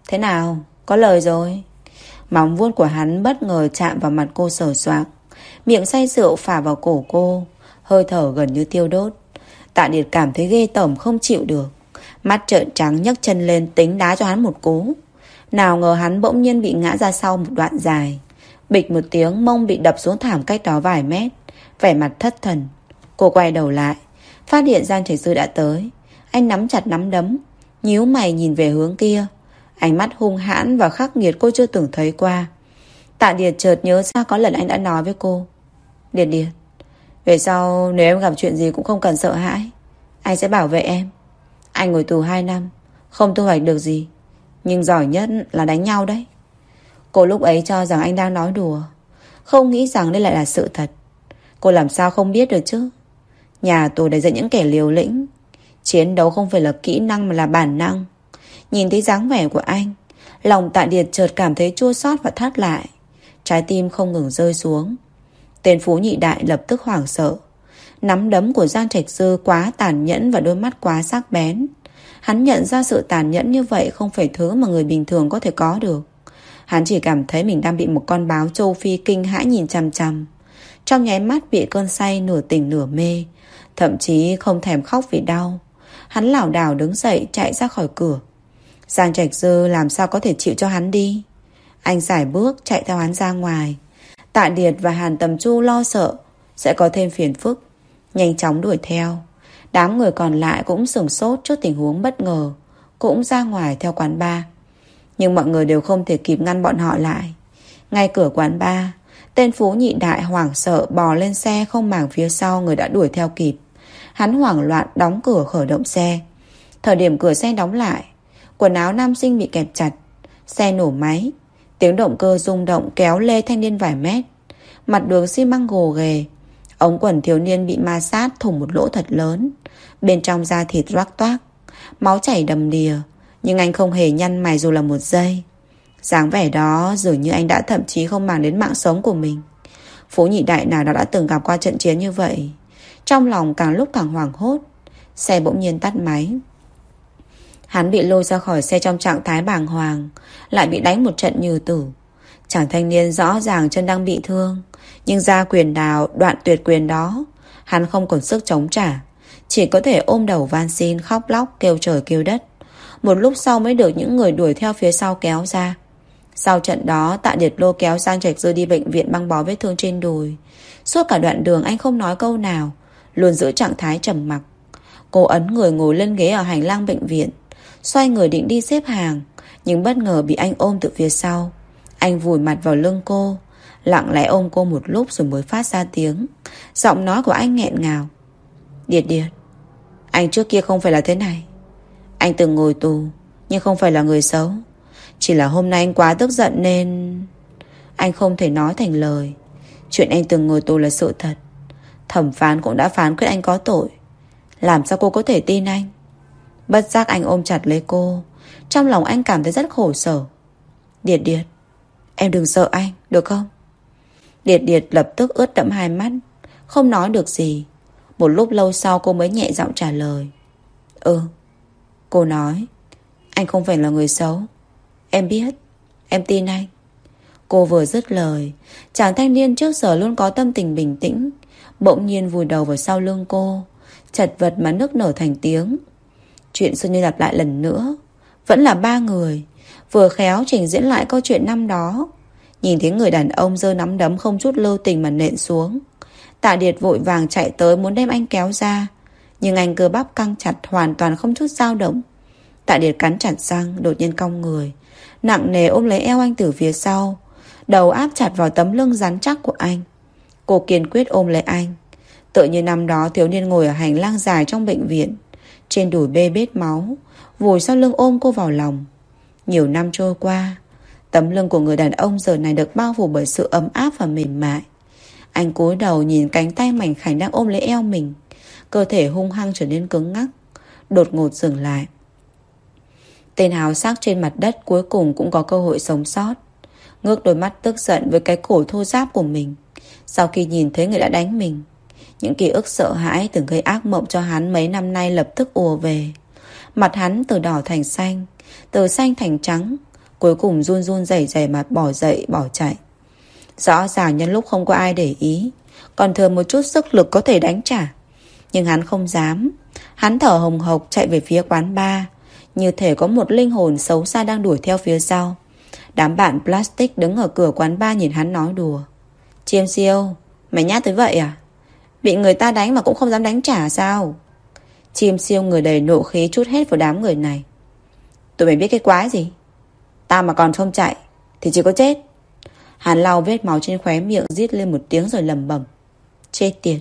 Thế nào có lời rồi Móng vuốt của hắn bất ngờ chạm vào mặt cô sở soạc Miệng say rượu phả vào cổ cô Hơi thở gần như tiêu đốt Tạ Điệt cảm thấy ghê tởm, không chịu được Mắt trợn trắng nhấc chân lên, tính đá cho hắn một cú. Nào ngờ hắn bỗng nhiên bị ngã ra sau một đoạn dài. Bịch một tiếng, mông bị đập xuống thảm cách đó vài mét. Vẻ mặt thất thần. Cô quay đầu lại. Phát hiện Giang Trạch Sư đã tới. Anh nắm chặt nắm đấm. nhíu mày nhìn về hướng kia. Ánh mắt hung hãn và khắc nghiệt cô chưa từng thấy qua. Tạ Điệt chợt nhớ ra có lần anh đã nói với cô. Điệt Điệt. Về sau nếu em gặp chuyện gì cũng không cần sợ hãi. Anh sẽ bảo vệ em. Anh ngồi tù 2 năm. Không thu hoạch được gì. Nhưng giỏi nhất là đánh nhau đấy. Cô lúc ấy cho rằng anh đang nói đùa. Không nghĩ rằng đây lại là sự thật. Cô làm sao không biết được chứ. Nhà tù để dạy những kẻ liều lĩnh. Chiến đấu không phải là kỹ năng mà là bản năng. Nhìn thấy dáng vẻ của anh. Lòng tạ điệt chợt cảm thấy chua xót và thắt lại. Trái tim không ngừng rơi xuống. Tên phú nhị đại lập tức hoảng sợ. Nắm đấm của Giang Trạch Sư quá tàn nhẫn và đôi mắt quá sắc bén. Hắn nhận ra sự tàn nhẫn như vậy không phải thứ mà người bình thường có thể có được. Hắn chỉ cảm thấy mình đang bị một con báo châu Phi kinh hãi nhìn chằm chằm. Trong nháy mắt bị cơn say nửa tỉnh nửa mê. Thậm chí không thèm khóc vì đau. Hắn lảo đảo đứng dậy chạy ra khỏi cửa. Giang Trạch Dư làm sao có thể chịu cho hắn đi. Anh giải bước chạy theo hắn ra ngoài. Tạ Điệt và Hàn Tầm Chu lo sợ sẽ có thêm phiền phức. Nhanh chóng đuổi theo. Đám người còn lại cũng sửng sốt trước tình huống bất ngờ. Cũng ra ngoài theo quán bar. Nhưng mọi người đều không thể kịp ngăn bọn họ lại. Ngay cửa quán bar, tên phú nhị đại hoảng sợ bò lên xe không màng phía sau người đã đuổi theo kịp. Hắn hoảng loạn đóng cửa khởi động xe. Thời điểm cửa xe đóng lại, quần áo nam sinh bị kẹp chặt. Xe nổ máy. Tiếng động cơ rung động kéo lê thanh niên vài mét. Mặt đường xi măng gồ ghề. Ống quần thiếu niên bị ma sát thủng một lỗ thật lớn. Bên trong da thịt roác toác. Máu chảy đầm đìa. Nhưng anh không hề nhăn mày dù là một giây. dáng vẻ đó dường như anh đã thậm chí không màng đến mạng sống của mình. Phú nhị đại nào đó đã từng gặp qua trận chiến như vậy. Trong lòng càng lúc càng hoảng hốt. Xe bỗng nhiên tắt máy. Hắn bị lôi ra khỏi xe trong trạng thái bàng hoàng, Lại bị đánh một trận như tử. Chàng thanh niên rõ ràng chân đang bị thương, Nhưng ra quyền đào, Đoạn tuyệt quyền đó, Hắn không còn sức chống trả. Chỉ có thể ôm đầu van xin khóc lóc kêu trời kêu đất. Một lúc sau mới được những người đuổi theo phía sau kéo ra. Sau trận đó, Tạ Điệt Lô kéo sang Trạch Dư đi bệnh viện băng bó vết thương trên đùi. Suốt cả đoạn đường anh không nói câu nào Luôn giữ trạng thái trầm mặc. Cô ấn người ngồi lên ghế ở hành lang bệnh viện, Xoay người định đi xếp hàng, Nhưng bất ngờ bị anh ôm từ phía sau. Anh vùi mặt vào lưng cô, Lặng lẽ ôm cô một lúc rồi mới phát ra tiếng. Giọng nói của anh nghẹn ngào. Điệt điệt, Anh trước kia không phải là thế này. Anh từng ngồi tù, Nhưng không phải là người xấu. Chỉ là hôm nay anh quá tức giận nên Anh không thể nói thành lời. Chuyện anh từng ngồi tù là sự thật. Thẩm phán cũng đã phán quyết anh có tội. Làm sao cô có thể tin anh? Bất giác anh ôm chặt lấy cô. Trong lòng anh cảm thấy rất khổ sở. Điệt điệt Em đừng sợ anh, được không? Điệt điệt lập tức ướt đẫm hai mắt Không nói được gì. Một lúc lâu sau cô mới nhẹ giọng trả lời. Ừ Cô nói Anh không phải là người xấu. Em biết Em tin anh. Cô vừa dứt lời Chàng thanh niên trước giờ luôn có tâm tình bình tĩnh Bỗng nhiên vùi đầu vào sau lưng cô, Chật vật mà nước nở thành tiếng. Chuyện xưa như lặp lại lần nữa, Vẫn là ba người, Vừa khéo trình diễn lại câu chuyện năm đó. Nhìn thấy người đàn ông giơ nắm đấm Không chút lưu tình mà nện xuống. Tạ Điệt vội vàng chạy tới muốn đem anh kéo ra, Nhưng anh cơ bắp căng chặt Hoàn toàn không chút dao động. Tạ Điệt cắn chặt răng, đột nhiên cong người, Nặng nề ôm lấy eo anh từ phía sau, Đầu áp chặt vào tấm lưng rắn chắc của anh. Cô kiên quyết ôm lấy anh. Tự như năm đó thiếu niên ngồi ở hành lang dài trong bệnh viện. Trên đùi bê bết máu, Vùi sau lưng ôm cô vào lòng. Nhiều năm trôi qua, Tấm lưng của người đàn ông giờ này được bao phủ bởi sự ấm áp và mềm mại. Anh cúi đầu nhìn cánh tay mảnh khảnh đang ôm lấy eo mình. Cơ thể hung hăng trở nên cứng ngắc, Đột ngột dừng lại. Tên hào sắc trên mặt đất cuối cùng cũng có cơ hội sống sót. Ngước đôi mắt tức giận với cái cổ thô giáp của mình. Sau khi nhìn thấy người đã đánh mình những ký ức sợ hãi từng gây ác mộng cho hắn mấy năm nay lập tức ùa về. Mặt hắn từ đỏ thành xanh, từ xanh thành trắng, cuối cùng run run rẩy rẩy mặt bỏ dậy bỏ chạy. Rõ ràng nhân lúc không có ai để ý, còn thừa một chút sức lực có thể đánh trả. Nhưng hắn không dám. Hắn thở hồng hộc chạy về phía quán bar, Như thể có một linh hồn xấu xa đang đuổi theo phía sau Đám bạn plastic đứng ở cửa quán bar nhìn hắn nói đùa Chiêm siêu Mày nhát tới vậy à? Bị người ta đánh mà cũng không dám đánh trả sao? Chiêm siêu người đầy nộ khí chút hết vào đám người này. Tụi mày biết cái quái gì? Tao mà còn không chạy, Thì chỉ có chết. Hàn lau vết máu trên khóe miệng rít lên một tiếng rồi lầm bẩm. Chết tiệt.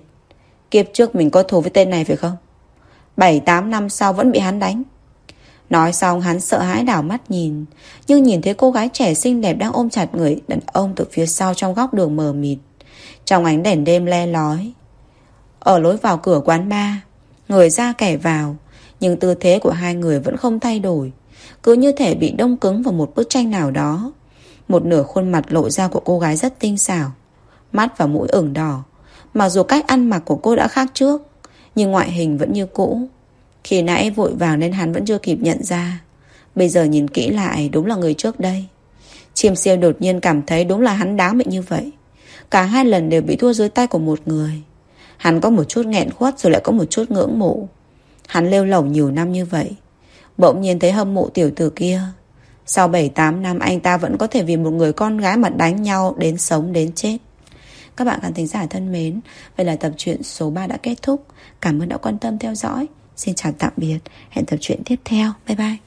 Kiếp trước mình có thù với tên này phải không? 7-8 năm sau vẫn bị hắn đánh. Nói xong, hắn sợ hãi đảo mắt nhìn. Nhưng nhìn thấy cô gái trẻ xinh đẹp Đang ôm chặt người, đàn ông từ phía sau Trong góc đường mờ mịt. Trong ánh đèn đêm le lói. Ở lối vào cửa quán bar, Người ra kẻ vào, Nhưng tư thế của hai người vẫn không thay đổi. Cứ như thể bị đông cứng vào một bức tranh nào đó. Một nửa khuôn mặt lộ ra của cô gái rất tinh xảo. Mắt và mũi ửng đỏ. Mặc dù cách ăn mặc của cô đã khác trước, Nhưng ngoại hình vẫn như cũ. Khi nãy vội vàng nên hắn vẫn chưa kịp nhận ra. Bây giờ nhìn kỹ lại Đúng là người trước đây. Chiêm siêu đột nhiên cảm thấy đúng là hắn đáng bị như vậy. Cả hai lần đều bị thua dưới tay của một người. Hắn có một chút nghẹn khuất Rồi lại có một chút ngưỡng mộ. Hắn lêu lỏng nhiều năm như vậy. Bỗng nhiên thấy hâm mộ tiểu tử kia. Sau 7-8 năm anh ta vẫn có thể vì một người con gái mà đánh nhau Đến sống đến chết. Các bạn khán thính giả thân mến, vậy là tập truyện số 3 đã kết thúc. Cảm ơn đã quan tâm theo dõi. Xin chào tạm biệt. Hẹn tập truyện tiếp theo. Bye bye.